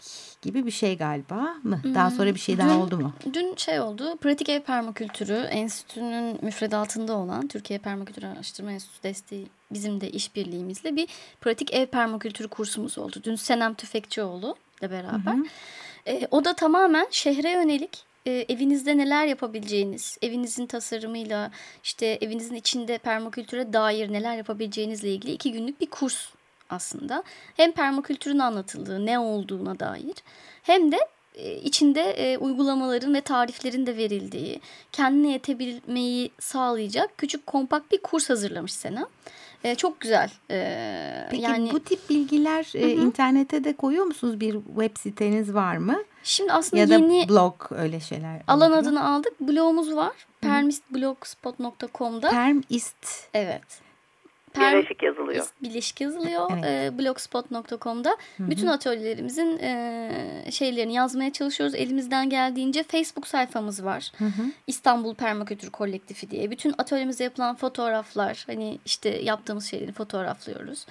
gibi bir şey galiba mı? Daha sonra bir şey daha dün, oldu mu? Dün şey oldu. Pratik Ev Permakültürü Enstitü'nün müfredatında olan Türkiye Permakültür Araştırma Enstitüsü desteği bizim de işbirliğimizle bir pratik ev permakültürü kursumuz oldu. Dün Senem Tüfekçioğlu ile beraber. Hı hı. E, o da tamamen şehre yönelik e, evinizde neler yapabileceğiniz, evinizin tasarımıyla işte evinizin içinde permakültüre dair neler yapabileceğinizle ilgili iki günlük bir kurs aslında. Hem permakültürün anlatıldığı, ne olduğuna dair hem de e, içinde e, uygulamaların ve tariflerin de verildiği, kendine yetebilmeyi sağlayacak küçük kompakt bir kurs hazırlamış Sena. E, çok güzel. E, Peki yani bu tip bilgiler e, internete de koyuyor musunuz? Bir web siteniz var mı? Şimdi aslında Ya da yeni blog öyle şeyler. alan oluyor. adını aldık. Blogumuz var. permistblogspot.com'da. Permist. evet. Birleşik yazılıyor. Birleşik yazılıyor. Evet. Ee, blogspot.com'da bütün atölyelerimizin e, şeylerini yazmaya çalışıyoruz. Elimizden geldiğince Facebook sayfamız var. İstanbul Permakültür Kolektifi diye. Bütün atölyemizde yapılan fotoğraflar, hani işte yaptığımız şeyleri fotoğraflıyoruz.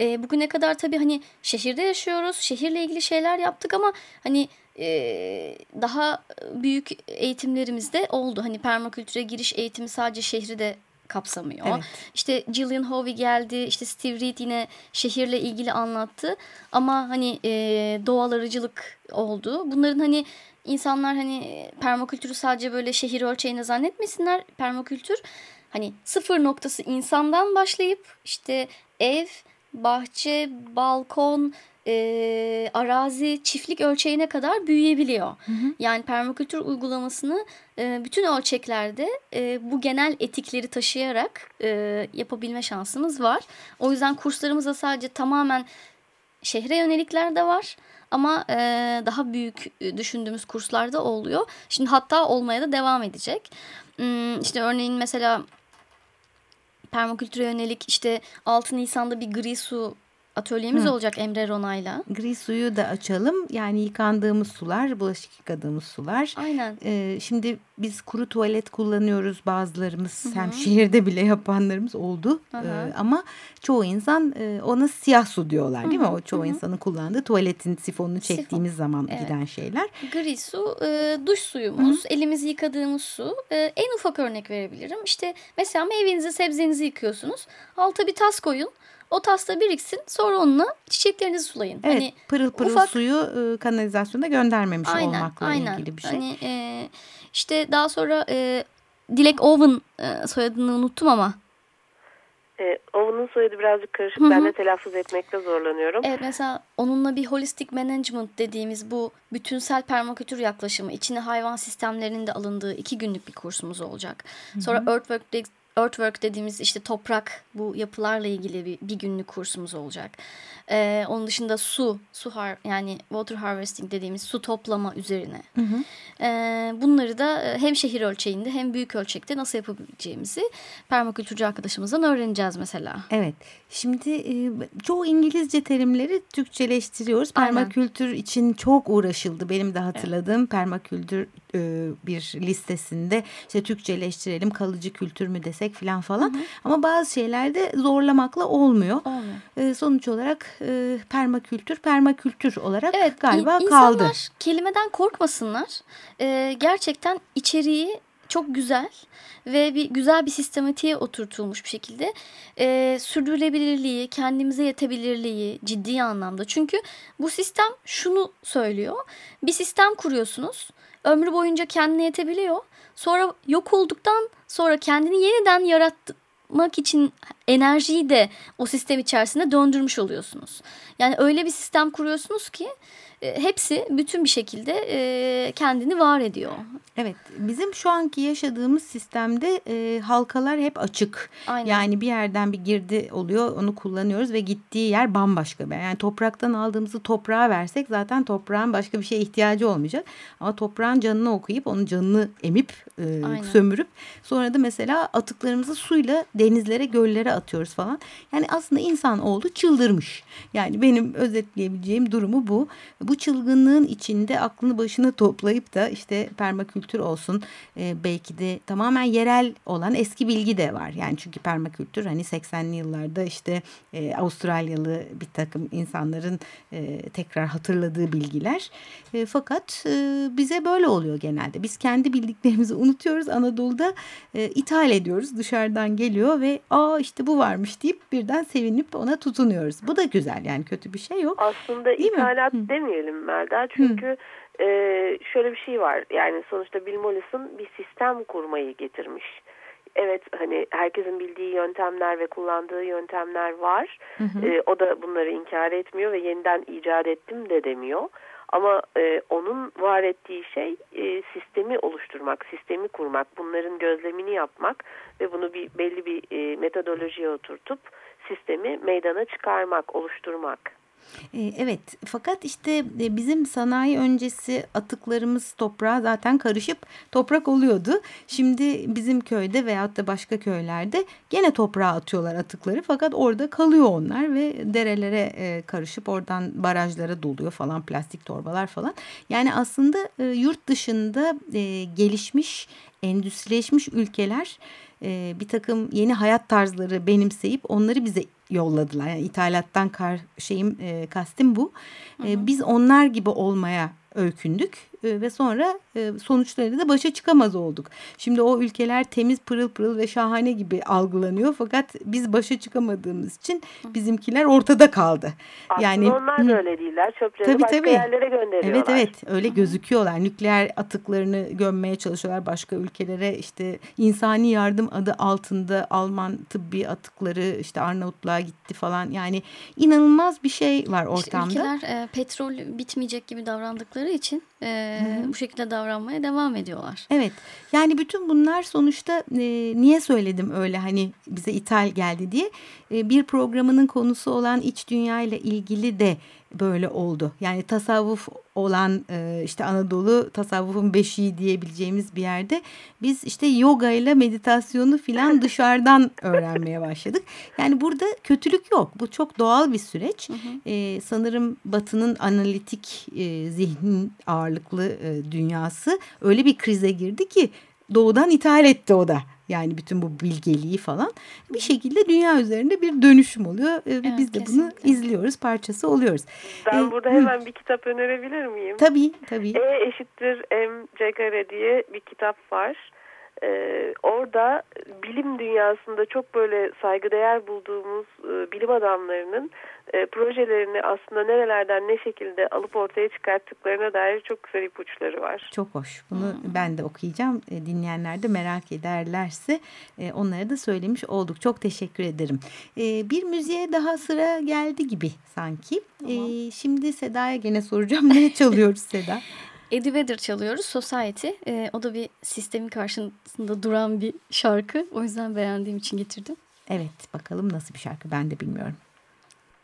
E, bugüne kadar tabii hani şehirde yaşıyoruz. Şehirle ilgili şeyler yaptık ama hani e, daha büyük eğitimlerimiz de oldu. Hani permakültüre giriş eğitimi sadece şehri de kapsamıyor. Evet. İşte Gillian Hovey geldi, işte Steve Reed yine şehirle ilgili anlattı. Ama hani e, doğal arıcılık oldu. Bunların hani insanlar hani permakültürü sadece böyle şehir ölçeğine zannetmesinler. Permakültür hani sıfır noktası insandan başlayıp işte ev, bahçe, balkon, e, arazi, çiftlik ölçeğine kadar büyüyebiliyor. Yani permakültür uygulamasını e, bütün ölçeklerde e, bu genel etikleri taşıyarak e, yapabilme şansımız var. O yüzden kurslarımızda sadece tamamen şehre yönelikler de var. Ama e, daha büyük düşündüğümüz kurslarda oluyor. Şimdi hatta olmaya da devam edecek. Hmm, işte örneğin mesela permakültüre yönelik işte 6 Nisan'da bir gri su atölyemiz Hı. olacak Emre Rona'yla. Gri suyu da açalım. Yani yıkandığımız sular, bulaşık yıkadığımız sular. Aynen. Ee, şimdi biz kuru tuvalet kullanıyoruz bazılarımız. Hem şehirde bile yapanlarımız oldu. Hı hı. Ee, ama çoğu insan e, ona siyah su diyorlar değil mi? O çoğu insanın kullandığı tuvaletin sifonunu Sifon. çektiğimiz zaman Evet. giden şeyler. Gri su, e, duş suyumuz, elimizi yıkadığımız su. E, en ufak örnek verebilirim. İşte mesela meyvenizi, sebzenizi yıkıyorsunuz. Alta bir tas koyun. O tasta biriksin. Sonra onunla çiçeklerinizi sulayın. Evet Hani pırıl pırıl ufak- suyu e, kanalizasyonda göndermemiş aynen, olmakla aynen. ilgili bir şey. Hani e, işte daha sonra e, Dilek Owen e, soyadını unuttum ama E, Owen'ın soyadı birazcık karışık. Hı hı. Ben de telaffuz etmekte zorlanıyorum. Evet mesela onunla bir holistic management dediğimiz bu bütünsel permakültür yaklaşımı içine hayvan sistemlerinin de alındığı iki günlük bir kursumuz olacak. Sonra earthwork, earthwork dediğimiz işte toprak bu yapılarla ilgili bir, bir günlük kursumuz olacak. Ee, onun dışında su, su har yani water harvesting dediğimiz su toplama üzerine. Ee, bunları da e, hem şehir ölçeğinde hem büyük ölçekte nasıl yapabileceğimizi permakültürcü arkadaşımızdan öğreneceğiz mesela. Evet. Şimdi e, çoğu İngilizce terimleri Türkçeleştiriyoruz. Aynen. Permakültür için çok uğraşıldı. Benim de hatırladığım permakültür e, bir listesinde işte Türkçeleştirelim kalıcı kültür mü desek falan falan. Ama bazı şeylerde zorlamakla olmuyor. Olmuyor. E, sonuç olarak e, permakültür permakültür olarak Evet, galiba in- kaldı. insanlar kelimeden korkmasınlar. Ee, gerçekten içeriği çok güzel ve bir güzel bir sistematiğe oturtulmuş bir şekilde e, sürdürülebilirliği, kendimize yetebilirliği ciddi anlamda. Çünkü bu sistem şunu söylüyor. Bir sistem kuruyorsunuz. Ömrü boyunca kendine yetebiliyor. Sonra yok olduktan sonra kendini yeniden yaratmak için enerjiyi de o sistem içerisinde döndürmüş oluyorsunuz. Yani öyle bir sistem kuruyorsunuz ki e, hepsi bütün bir şekilde e, kendini var ediyor. Evet bizim şu anki yaşadığımız sistemde e, halkalar hep açık. Aynen. Yani bir yerden bir girdi oluyor onu kullanıyoruz ve gittiği yer bambaşka bir yer. Yani topraktan aldığımızı toprağa versek zaten toprağın başka bir şeye ihtiyacı olmayacak. Ama toprağın canını okuyup onun canını emip e, Aynen. sömürüp sonra da mesela atıklarımızı suyla denizlere göllere atıyoruz falan. Yani aslında insanoğlu çıldırmış. Yani benim özetleyebileceğim durumu bu. Bu çılgınlığın içinde aklını başına toplayıp da işte permakültür olsun e, belki de tamamen yerel olan eski bilgi de var. Yani çünkü permakültür hani 80'li yıllarda işte e, Avustralyalı bir takım insanların e, tekrar hatırladığı bilgiler. E, fakat e, bize böyle oluyor genelde. Biz kendi bildiklerimizi unutuyoruz. Anadolu'da e, ithal ediyoruz. Dışarıdan geliyor ve aa işte bu varmış deyip birden sevinip ona tutunuyoruz. Bu da güzel yani kötü bir şey yok. Aslında Değil mi? ithalat Hı. demeyelim Melda. Çünkü e, şöyle bir şey var. Yani sonuçta Bill Mollison bir sistem kurmayı getirmiş. Evet hani herkesin bildiği yöntemler ve kullandığı yöntemler var. E, o da bunları inkar etmiyor ve yeniden icat ettim de demiyor. Ama e, onun var ettiği şey e, sistemi oluşturmak, sistemi kurmak, bunların gözlemini yapmak ve bunu bir belli bir e, metodolojiye oturtup sistemi meydana çıkarmak, oluşturmak. Ee, evet fakat işte e, bizim sanayi öncesi atıklarımız toprağa zaten karışıp toprak oluyordu. Şimdi bizim köyde veyahut da başka köylerde gene toprağa atıyorlar atıkları fakat orada kalıyor onlar ve derelere e, karışıp oradan barajlara doluyor falan plastik torbalar falan. Yani aslında e, yurt dışında gelişmiş endüstrileşmiş ülkeler bir takım yeni hayat tarzları benimseyip onları bize yolladılar. Yani ithalattan kar, şeyim e, kastim bu. E, biz onlar gibi olmaya öykündük ve sonra e, sonuçları da başa çıkamaz olduk. Şimdi o ülkeler temiz pırıl pırıl ve şahane gibi algılanıyor fakat biz başa çıkamadığımız için bizimkiler ortada kaldı. Aslında yani onlar da öyle değiller. Çöpleri tabii, başka tabii. yerlere gönderiyorlar. Evet evet öyle gözüküyorlar. Nükleer atıklarını gömmeye çalışıyorlar başka ülkelere. işte insani yardım adı altında Alman tıbbi atıkları işte Arnavutluğa gitti falan. Yani inanılmaz bir şey var ortamda. İşte ülkeler e, petrol bitmeyecek gibi davrandıkları için e, bu şekilde davranmaya devam ediyorlar. Evet. Yani bütün bunlar sonuçta e, niye söyledim öyle hani bize ithal geldi diye? E, bir programının konusu olan iç dünya ile ilgili de böyle oldu. Yani tasavvuf olan e, işte Anadolu tasavvufun beşiği diyebileceğimiz bir yerde biz işte yoga ile meditasyonu filan dışarıdan öğrenmeye başladık. Yani burada kötülük yok. Bu çok doğal bir süreç. Hı hı. E, sanırım Batı'nın analitik e, zihnin ağırlıklı e, dünyası öyle bir krize girdi ki doğudan ithal etti o da. Yani bütün bu bilgeliği falan bir şekilde dünya üzerinde bir dönüşüm oluyor. Ee, evet, Biz de kesinlikle. bunu izliyoruz, parçası oluyoruz. Ben ee, burada hemen bir kitap önerebilir miyim? Tabii, tabii. E eşittir M. Cegare diye bir kitap var. Ee, orada bilim dünyasında çok böyle saygıdeğer bulduğumuz e, bilim adamlarının e, projelerini aslında nerelerden ne şekilde alıp ortaya çıkarttıklarına dair çok güzel ipuçları var. Çok hoş. Bunu hmm. ben de okuyacağım. E, dinleyenler de merak ederlerse e, onlara da söylemiş olduk. Çok teşekkür ederim. E, bir müziğe daha sıra geldi gibi sanki. Tamam. E, şimdi Seda'ya gene soracağım. Ne çalıyoruz Seda? Eddie Vedder çalıyoruz. Society. E, o da bir sistemin karşısında duran bir şarkı. O yüzden beğendiğim için getirdim. Evet bakalım nasıl bir şarkı ben de bilmiyorum.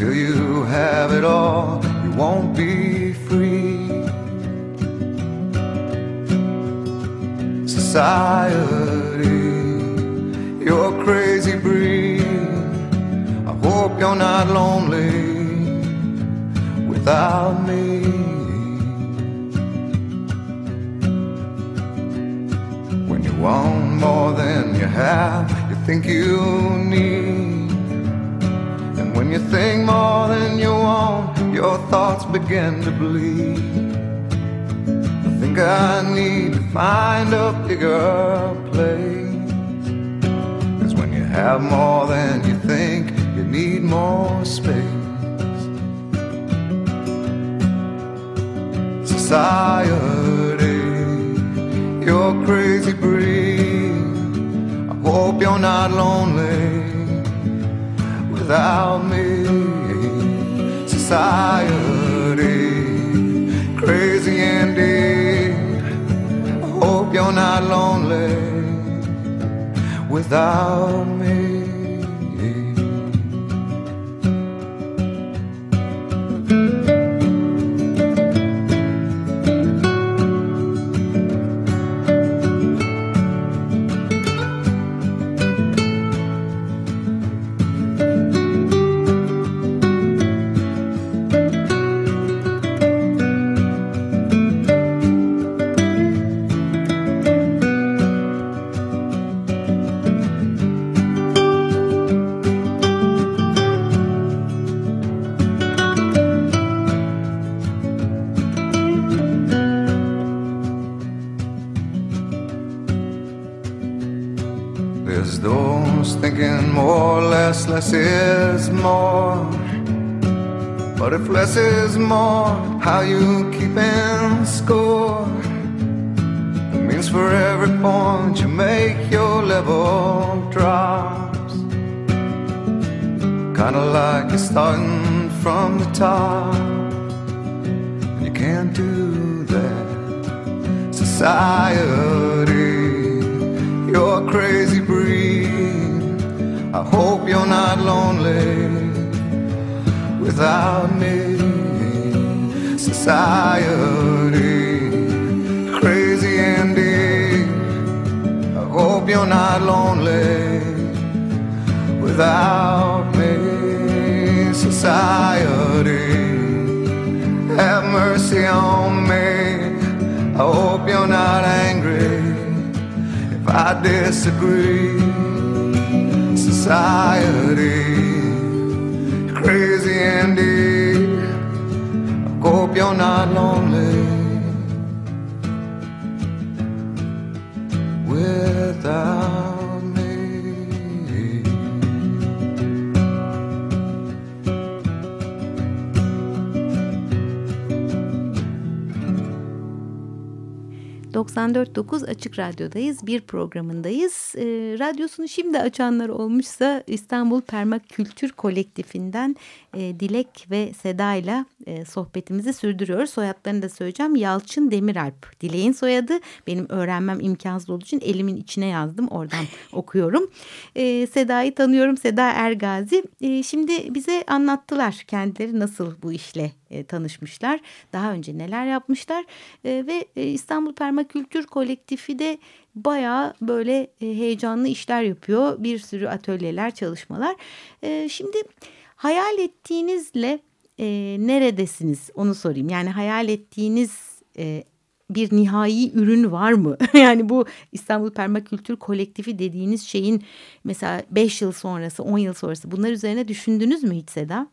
Till you have it all, you won't be free. Society, you're crazy breed. I hope you're not lonely without me. When you want more than you have, you think you need when you think more than you want, your thoughts begin to bleed. I think I need to find a bigger place. Cause when you have more than you think, you need more space. Society, you're crazy breed. I hope you're not lonely without me. Society, crazy indeed. I hope you're not lonely without me. Less is more, how you keeping score? It means for every point you make, your level drops. Kinda like you're starting from the top. And you can't do that. Society, you're a crazy breed. I hope you're not lonely without me. Society, crazy indeed. I hope you're not lonely without me. Society, have mercy on me. I hope you're not angry if I disagree. Society crazy. I hope you're not lonely without me. 94.9 Açık Radyo'dayız. Bir programındayız. E, radyosunu şimdi açanlar olmuşsa İstanbul Permak Kültür Kolektifinden e, Dilek ve Seda ile e, sohbetimizi sürdürüyoruz. Soyadlarını da söyleyeceğim. Yalçın Demiralp. Dilek'in soyadı. Benim öğrenmem imkansız olduğu için elimin içine yazdım. Oradan okuyorum. E, Seda'yı tanıyorum. Seda Ergazi. E, şimdi bize anlattılar kendileri nasıl bu işle e, tanışmışlar. Daha önce neler yapmışlar e, ve e, İstanbul Permakültür Kolektifi de bayağı böyle e, heyecanlı işler yapıyor. Bir sürü atölyeler, çalışmalar. E, şimdi hayal ettiğinizle e, neredesiniz onu sorayım. Yani hayal ettiğiniz e, bir nihai ürün var mı? yani bu İstanbul Permakültür Kolektifi dediğiniz şeyin mesela 5 yıl sonrası, 10 yıl sonrası bunlar üzerine düşündünüz mü hiç Seda?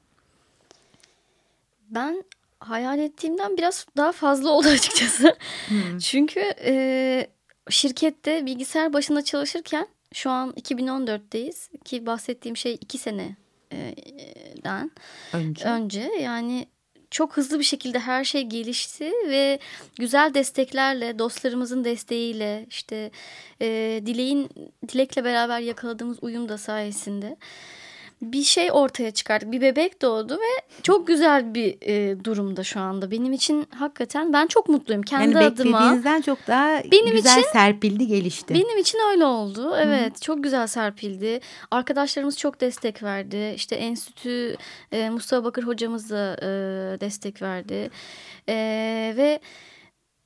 Ben hayal ettiğimden biraz daha fazla oldu açıkçası. Hmm. Çünkü e, şirkette bilgisayar başında çalışırken şu an 2014'teyiz ki bahsettiğim şey iki seneden önce. önce yani çok hızlı bir şekilde her şey gelişti ve güzel desteklerle, dostlarımızın desteğiyle, işte e, dileğin dilekle beraber yakaladığımız uyum da sayesinde bir şey ortaya çıkardık. Bir bebek doğdu ve çok güzel bir e, durumda şu anda. Benim için hakikaten ben çok mutluyum. Kendi yani adıma. beklediğinizden çok daha benim güzel için, serpildi gelişti. Benim için öyle oldu. Evet Hı. çok güzel serpildi. Arkadaşlarımız çok destek verdi. İşte enstitü e, Mustafa Bakır hocamız da e, destek verdi. E, ve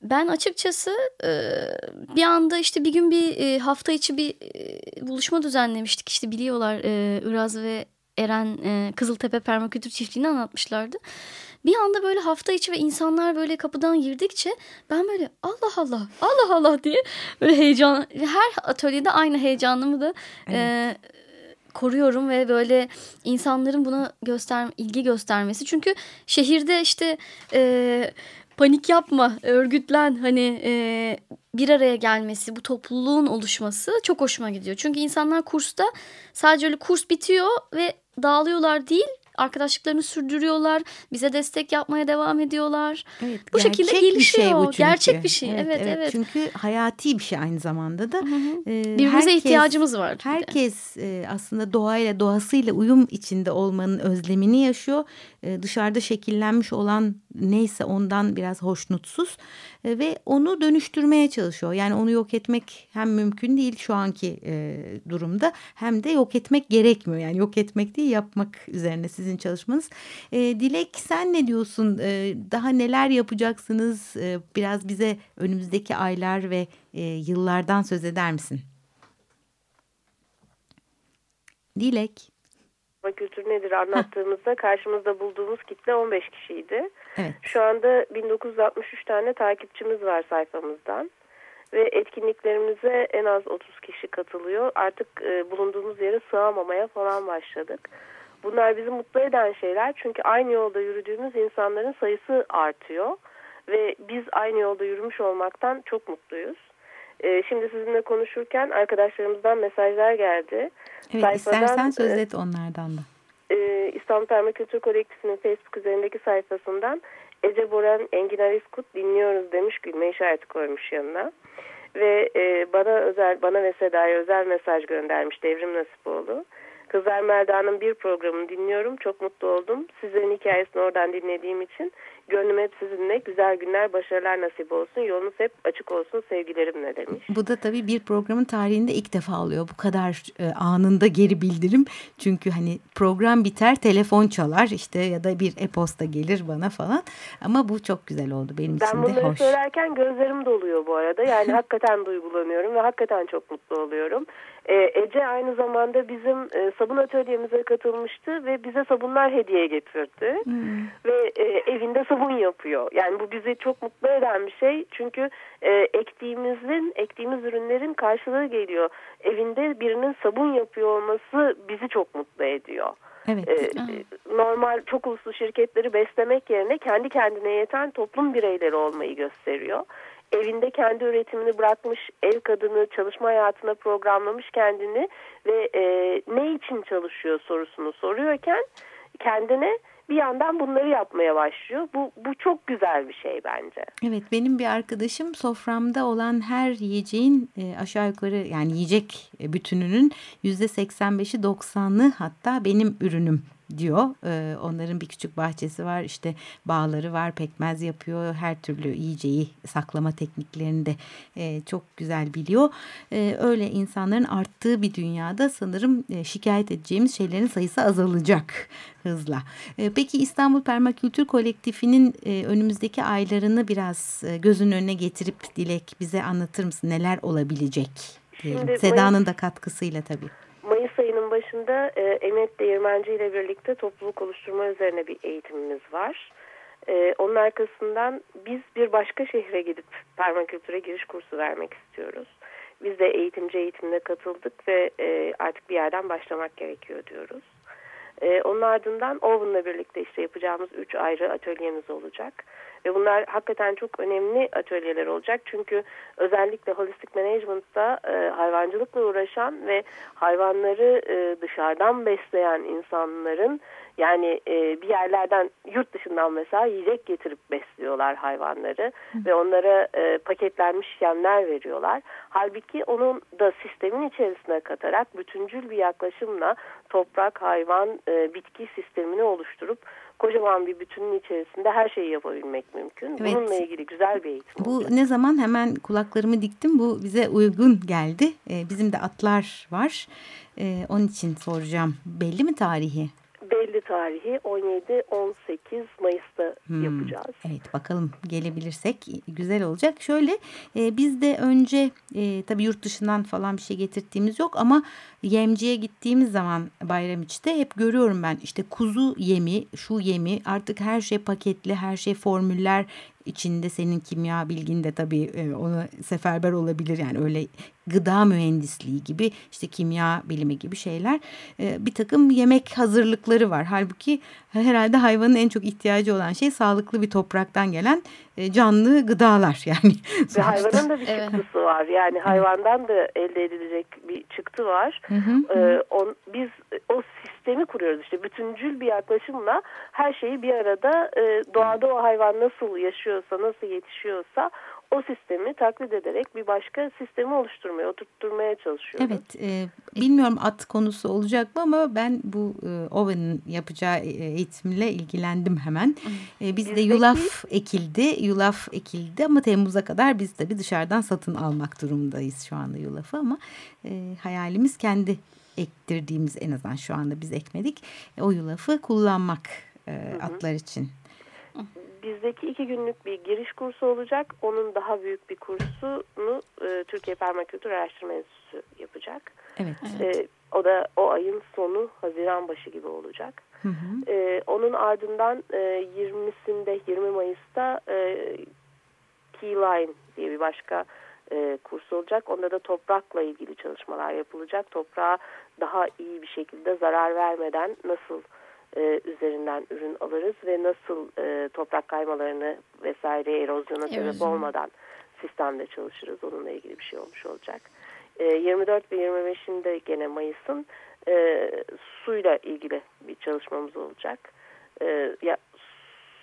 ben açıkçası bir anda işte bir gün bir hafta içi bir buluşma düzenlemiştik. İşte biliyorlar Iraz ve Eren Kızıltepe Permakültür Çiftliği'ni anlatmışlardı. Bir anda böyle hafta içi ve insanlar böyle kapıdan girdikçe ben böyle Allah Allah Allah Allah diye böyle heyecan her atölyede aynı heyecanımı da evet. e, koruyorum ve böyle insanların buna göster ilgi göstermesi. Çünkü şehirde işte e, panik yapma, örgütlen hani e, bir araya gelmesi, bu topluluğun oluşması çok hoşuma gidiyor. Çünkü insanlar kursta sadece öyle kurs bitiyor ve dağılıyorlar değil, arkadaşlıklarını sürdürüyorlar. Bize destek yapmaya devam ediyorlar. Evet, bu şekilde gelişiyor. Bir şey bu çünkü. Gerçek bir şey. Evet, evet, evet, evet. Çünkü hayati bir şey aynı zamanda da. Hı hı. Ee, Birbirimize herkes, ihtiyacımız var. Herkes e, aslında doğayla, doğasıyla uyum içinde olmanın özlemini yaşıyor. E, dışarıda şekillenmiş olan neyse ondan biraz hoşnutsuz e, ve onu dönüştürmeye çalışıyor. Yani onu yok etmek hem mümkün değil şu anki e, durumda hem de yok etmek gerekmiyor. Yani yok etmek değil yapmak üzerine sizin çalışmanız. E, Dilek sen ne diyorsun? E, daha neler yapacaksınız? E, biraz bize önümüzdeki aylar ve e, yıllardan söz eder misin? Dilek kültür nedir anlattığımızda karşımızda bulduğumuz kitle 15 kişiydi. Evet. Şu anda 1963 tane takipçimiz var sayfamızdan ve etkinliklerimize en az 30 kişi katılıyor. Artık e, bulunduğumuz yere sığamamaya falan başladık. Bunlar bizi mutlu eden şeyler çünkü aynı yolda yürüdüğümüz insanların sayısı artıyor ve biz aynı yolda yürümüş olmaktan çok mutluyuz. E, şimdi sizinle konuşurken arkadaşlarımızdan mesajlar geldi. Evet Sayfadan, istersen söz e, et onlardan da. E, İstanbul Permakültür Kolektifinin Facebook üzerindeki sayfasından Ece Boran Engin Ariskut dinliyoruz demiş gülme işareti koymuş yanına. Ve e, bana özel bana ve Seda'ya özel mesaj göndermiş Devrim Nasipoğlu. Kızlar Melda'nın bir programını dinliyorum. Çok mutlu oldum. Sizlerin hikayesini oradan dinlediğim için Gönlüm hep sizinle. Güzel günler, başarılar nasip olsun. Yolunuz hep açık olsun sevgilerimle demiş. Bu da tabii bir programın tarihinde ilk defa oluyor. Bu kadar e, anında geri bildirim. Çünkü hani program biter, telefon çalar işte ya da bir e-posta gelir bana falan. Ama bu çok güzel oldu benim ben için de hoş. Ben bunları söylerken gözlerim doluyor bu arada. Yani hakikaten duygulanıyorum ve hakikaten çok mutlu oluyorum. Ee, Ece aynı zamanda bizim e, sabun atölyemize katılmıştı ve bize sabunlar hediye getirdi. Hmm. Ve e, evinde sabun yapıyor. Yani bu bizi çok mutlu eden bir şey. Çünkü e, ektiğimizin, ektiğimiz ürünlerin karşılığı geliyor. Evinde birinin sabun yapıyor olması bizi çok mutlu ediyor. Evet. Ee, normal çok uluslu şirketleri beslemek yerine kendi kendine yeten toplum bireyleri olmayı gösteriyor evinde kendi üretimini bırakmış ev kadını çalışma hayatına programlamış kendini ve e, ne için çalışıyor sorusunu soruyorken kendine bir yandan bunları yapmaya başlıyor. Bu, bu çok güzel bir şey bence. Evet benim bir arkadaşım soframda olan her yiyeceğin e, aşağı yukarı yani yiyecek bütününün yüzde 85'i 90'ı hatta benim ürünüm diyor. E, onların bir küçük bahçesi var işte bağları var pekmez yapıyor her türlü yiyeceği saklama tekniklerini de e, çok güzel biliyor. E, öyle insanların arttığı bir dünyada sanırım e, şikayet edeceğimiz şeylerin sayısı azalacak hızla. E, peki İstanbul Permakültür Kolektifi'nin e, önümüzdeki aylarını biraz e, gözün önüne getirip Dilek bize anlatır mısın neler olabilecek? Seda'nın da katkısıyla tabii başında e, Emet Değirmenci ile birlikte topluluk oluşturma üzerine bir eğitimimiz var. E, onun arkasından biz bir başka şehre gidip permakültüre giriş kursu vermek istiyoruz. Biz de eğitimci eğitimine katıldık ve e, artık bir yerden başlamak gerekiyor diyoruz. E, onun ardından Owen'la birlikte işte yapacağımız üç ayrı atölyemiz olacak. Ve bunlar hakikaten çok önemli atölyeler olacak. Çünkü özellikle holistic management'ta e, hayvancılıkla uğraşan ve hayvanları e, dışarıdan besleyen insanların yani e, bir yerlerden yurt dışından mesela yiyecek getirip besliyorlar hayvanları Hı. ve onlara e, paketlenmiş yemler veriyorlar. Halbuki onun da sistemin içerisine katarak bütüncül bir yaklaşımla toprak, hayvan, e, bitki sistemini oluşturup kocaman bir bütünün içerisinde her şeyi yapabilmek mümkün. Evet. Bununla ilgili güzel bir eğitim Bu olacak. ne zaman hemen kulaklarımı diktim. Bu bize uygun geldi. Ee, bizim de atlar var. Ee, onun için soracağım. Belli mi tarihi? Belli tarihi 17-18 Mayıs'ta hmm, yapacağız. Evet bakalım gelebilirsek güzel olacak. Şöyle e, biz de önce e, tabii yurt dışından falan bir şey getirdiğimiz yok ama yemciye gittiğimiz zaman Bayramiç'te hep görüyorum ben işte kuzu yemi, şu yemi artık her şey paketli, her şey formüller içinde senin kimya bilgin de tabii e, ona seferber olabilir yani öyle gıda mühendisliği gibi işte kimya bilimi gibi şeyler e, bir takım yemek hazırlıkları var. Halbuki herhalde hayvanın en çok ihtiyacı olan şey sağlıklı bir topraktan gelen e, canlı gıdalar yani. Ve hayvanın da bir evet. çıktısı var yani hayvandan da elde edilecek bir çıktı var. Hı hı. Ee, on, biz o sistemi kuruyoruz işte bütüncül bir yaklaşımla her şeyi bir arada e, doğada o hayvan nasıl yaşıyorsa nasıl yetişiyorsa o sistemi taklit ederek bir başka sistemi oluşturmaya, oturtturmaya çalışıyoruz. Evet, e, bilmiyorum at konusu olacak mı ama ben bu e, Owen'ın yapacağı e, eğitimle ilgilendim hemen. E, bizde Bizdeki... yulaf ekildi, yulaf ekildi ama Temmuz'a kadar biz tabii dışarıdan satın almak durumundayız şu anda yulafı ama e, hayalimiz kendi ektirdiğimiz en azından şu anda biz ekmedik. E, o yulafı kullanmak e, hı hı. atlar için bizdeki iki günlük bir giriş kursu olacak. Onun daha büyük bir kursunu e, Türkiye Permakültür Araştırma Enstitüsü yapacak. Evet. E, o da o ayın sonu Haziran başı gibi olacak. Hı hı. E, onun ardından e, 20'sinde 20 Mayıs'ta e, Keyline diye bir başka e, kurs olacak. Onda da toprakla ilgili çalışmalar yapılacak. Toprağa daha iyi bir şekilde zarar vermeden nasıl e, üzerinden ürün alırız ve nasıl e, toprak kaymalarını vesaire erozyona sebep olmadan sistemde çalışırız. Onunla ilgili bir şey olmuş olacak. E, 24 ve 25'inde gene Mayıs'ın e, suyla ilgili bir çalışmamız olacak. E, ya,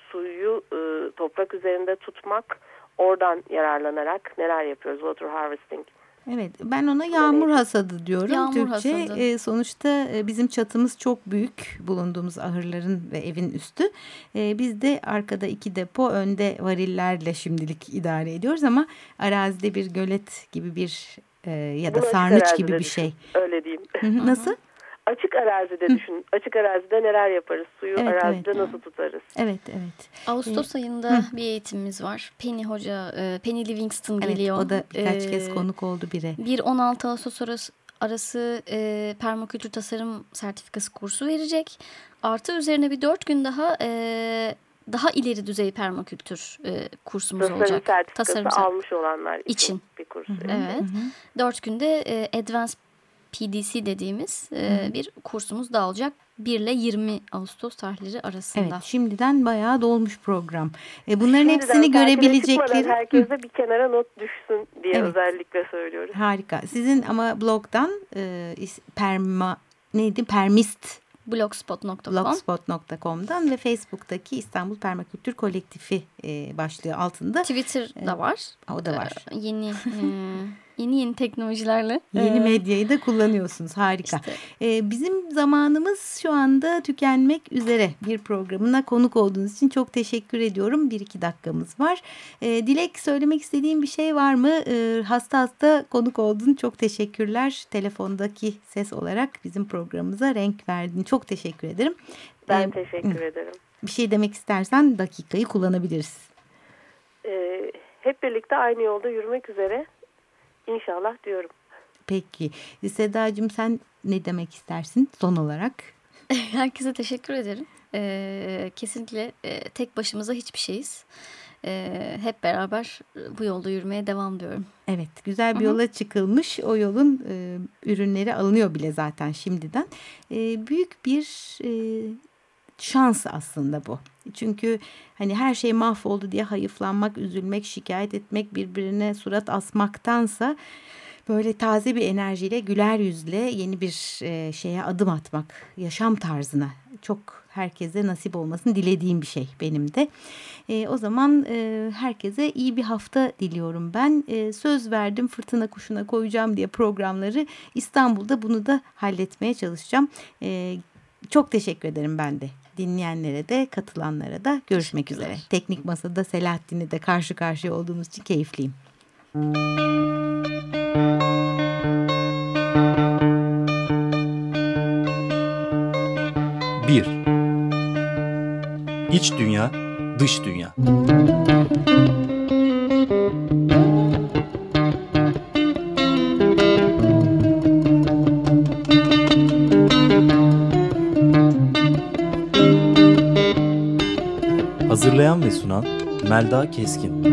suyu e, toprak üzerinde tutmak, oradan yararlanarak neler yapıyoruz? Water harvesting Evet ben ona yağmur hasadı diyorum yağmur Türkçe. Hasadı. E, sonuçta e, bizim çatımız çok büyük bulunduğumuz ahırların ve evin üstü. E, biz de arkada iki depo önde varillerle şimdilik idare ediyoruz ama arazide bir gölet gibi bir e, ya da Bunu açık sarnıç gibi bir şey. Öyle diyeyim. Nasıl? Açık arazide düşün. Açık arazide neler yaparız? Suyu Evet, arazide evet. nasıl tutarız? Evet evet. Ağustos ayında bir eğitimimiz var. Penny Hoca, e, Penny Livingston Evet geliyor. o da birkaç Ee, kez konuk oldu bire. 1-16 Ağustos arası, arası e, permakültür tasarım sertifikası kursu verecek. Artı üzerine bir 4 gün daha e, daha ileri düzey permakültür e, kursumuz Tasarım olacak. sertifikası ser- almış olanlar için, için. bir kurs. Evet. 4 günde e, Advanced PDC dediğimiz e, bir kursumuz da olacak. 1 ile 20 Ağustos tarihleri arasında. Evet şimdiden bayağı dolmuş program. E, bunların Şimdiden hepsini görebilecekleri... çıkmadan Herkes de bir kenara not düşsün diye Evet. özellikle söylüyoruz. Harika. Sizin ama blogdan e, perma neydi? Permist Blogspot.com blogspot.com'dan ve Facebook'taki İstanbul Permakültür Kolektifi e, başlığı altında. Twitter'da var. O da var. Ee, yeni e, yeni yeni teknolojilerle. Yeni medyayı da kullanıyorsunuz. Harika. işte bizim zamanımız şu anda tükenmek üzere bir programına konuk olduğunuz için çok teşekkür ediyorum. Bir iki dakikamız var. Dilek söylemek istediğin bir şey var mı? E, hasta hasta konuk oldun. Çok teşekkürler. Telefondaki ses olarak bizim programımıza renk verdin. Çok teşekkür ederim. Ben E, teşekkür ederim. bir şey demek istersen dakikayı kullanabiliriz. Ee, hep birlikte aynı yolda yürümek üzere inşallah diyorum. Peki. Sedacığım sen ne demek istersin son olarak? herkese teşekkür ederim. E, kesinlikle e, tek başımıza hiçbir şeyiz. E, hep beraber bu yolda yürümeye devam diyorum. Evet güzel bir Hı hı. yola çıkılmış. O yolun e, ürünleri alınıyor bile zaten şimdiden. E, büyük bir e, şans aslında bu. Çünkü hani her şey mahvoldu diye hayıflanmak, üzülmek, şikayet etmek, birbirine surat asmaktansa böyle taze bir enerjiyle, güler yüzle yeni bir e, şeye adım atmak, yaşam tarzına çok herkese nasip olmasını dilediğim bir şey benim de. E, o zaman e, herkese iyi bir hafta diliyorum ben. E, söz verdim fırtına kuşuna koyacağım diye programları İstanbul'da bunu da halletmeye çalışacağım. E, çok teşekkür ederim ben de. Dinleyenlere de katılanlara da görüşmek üzere. Teknik Masa'da Selahattin'i de karşı karşıya olduğumuz için keyifliyim. Bir. İç dünya, dış dünya. Hazırlayan ve sunan Melda Keskin.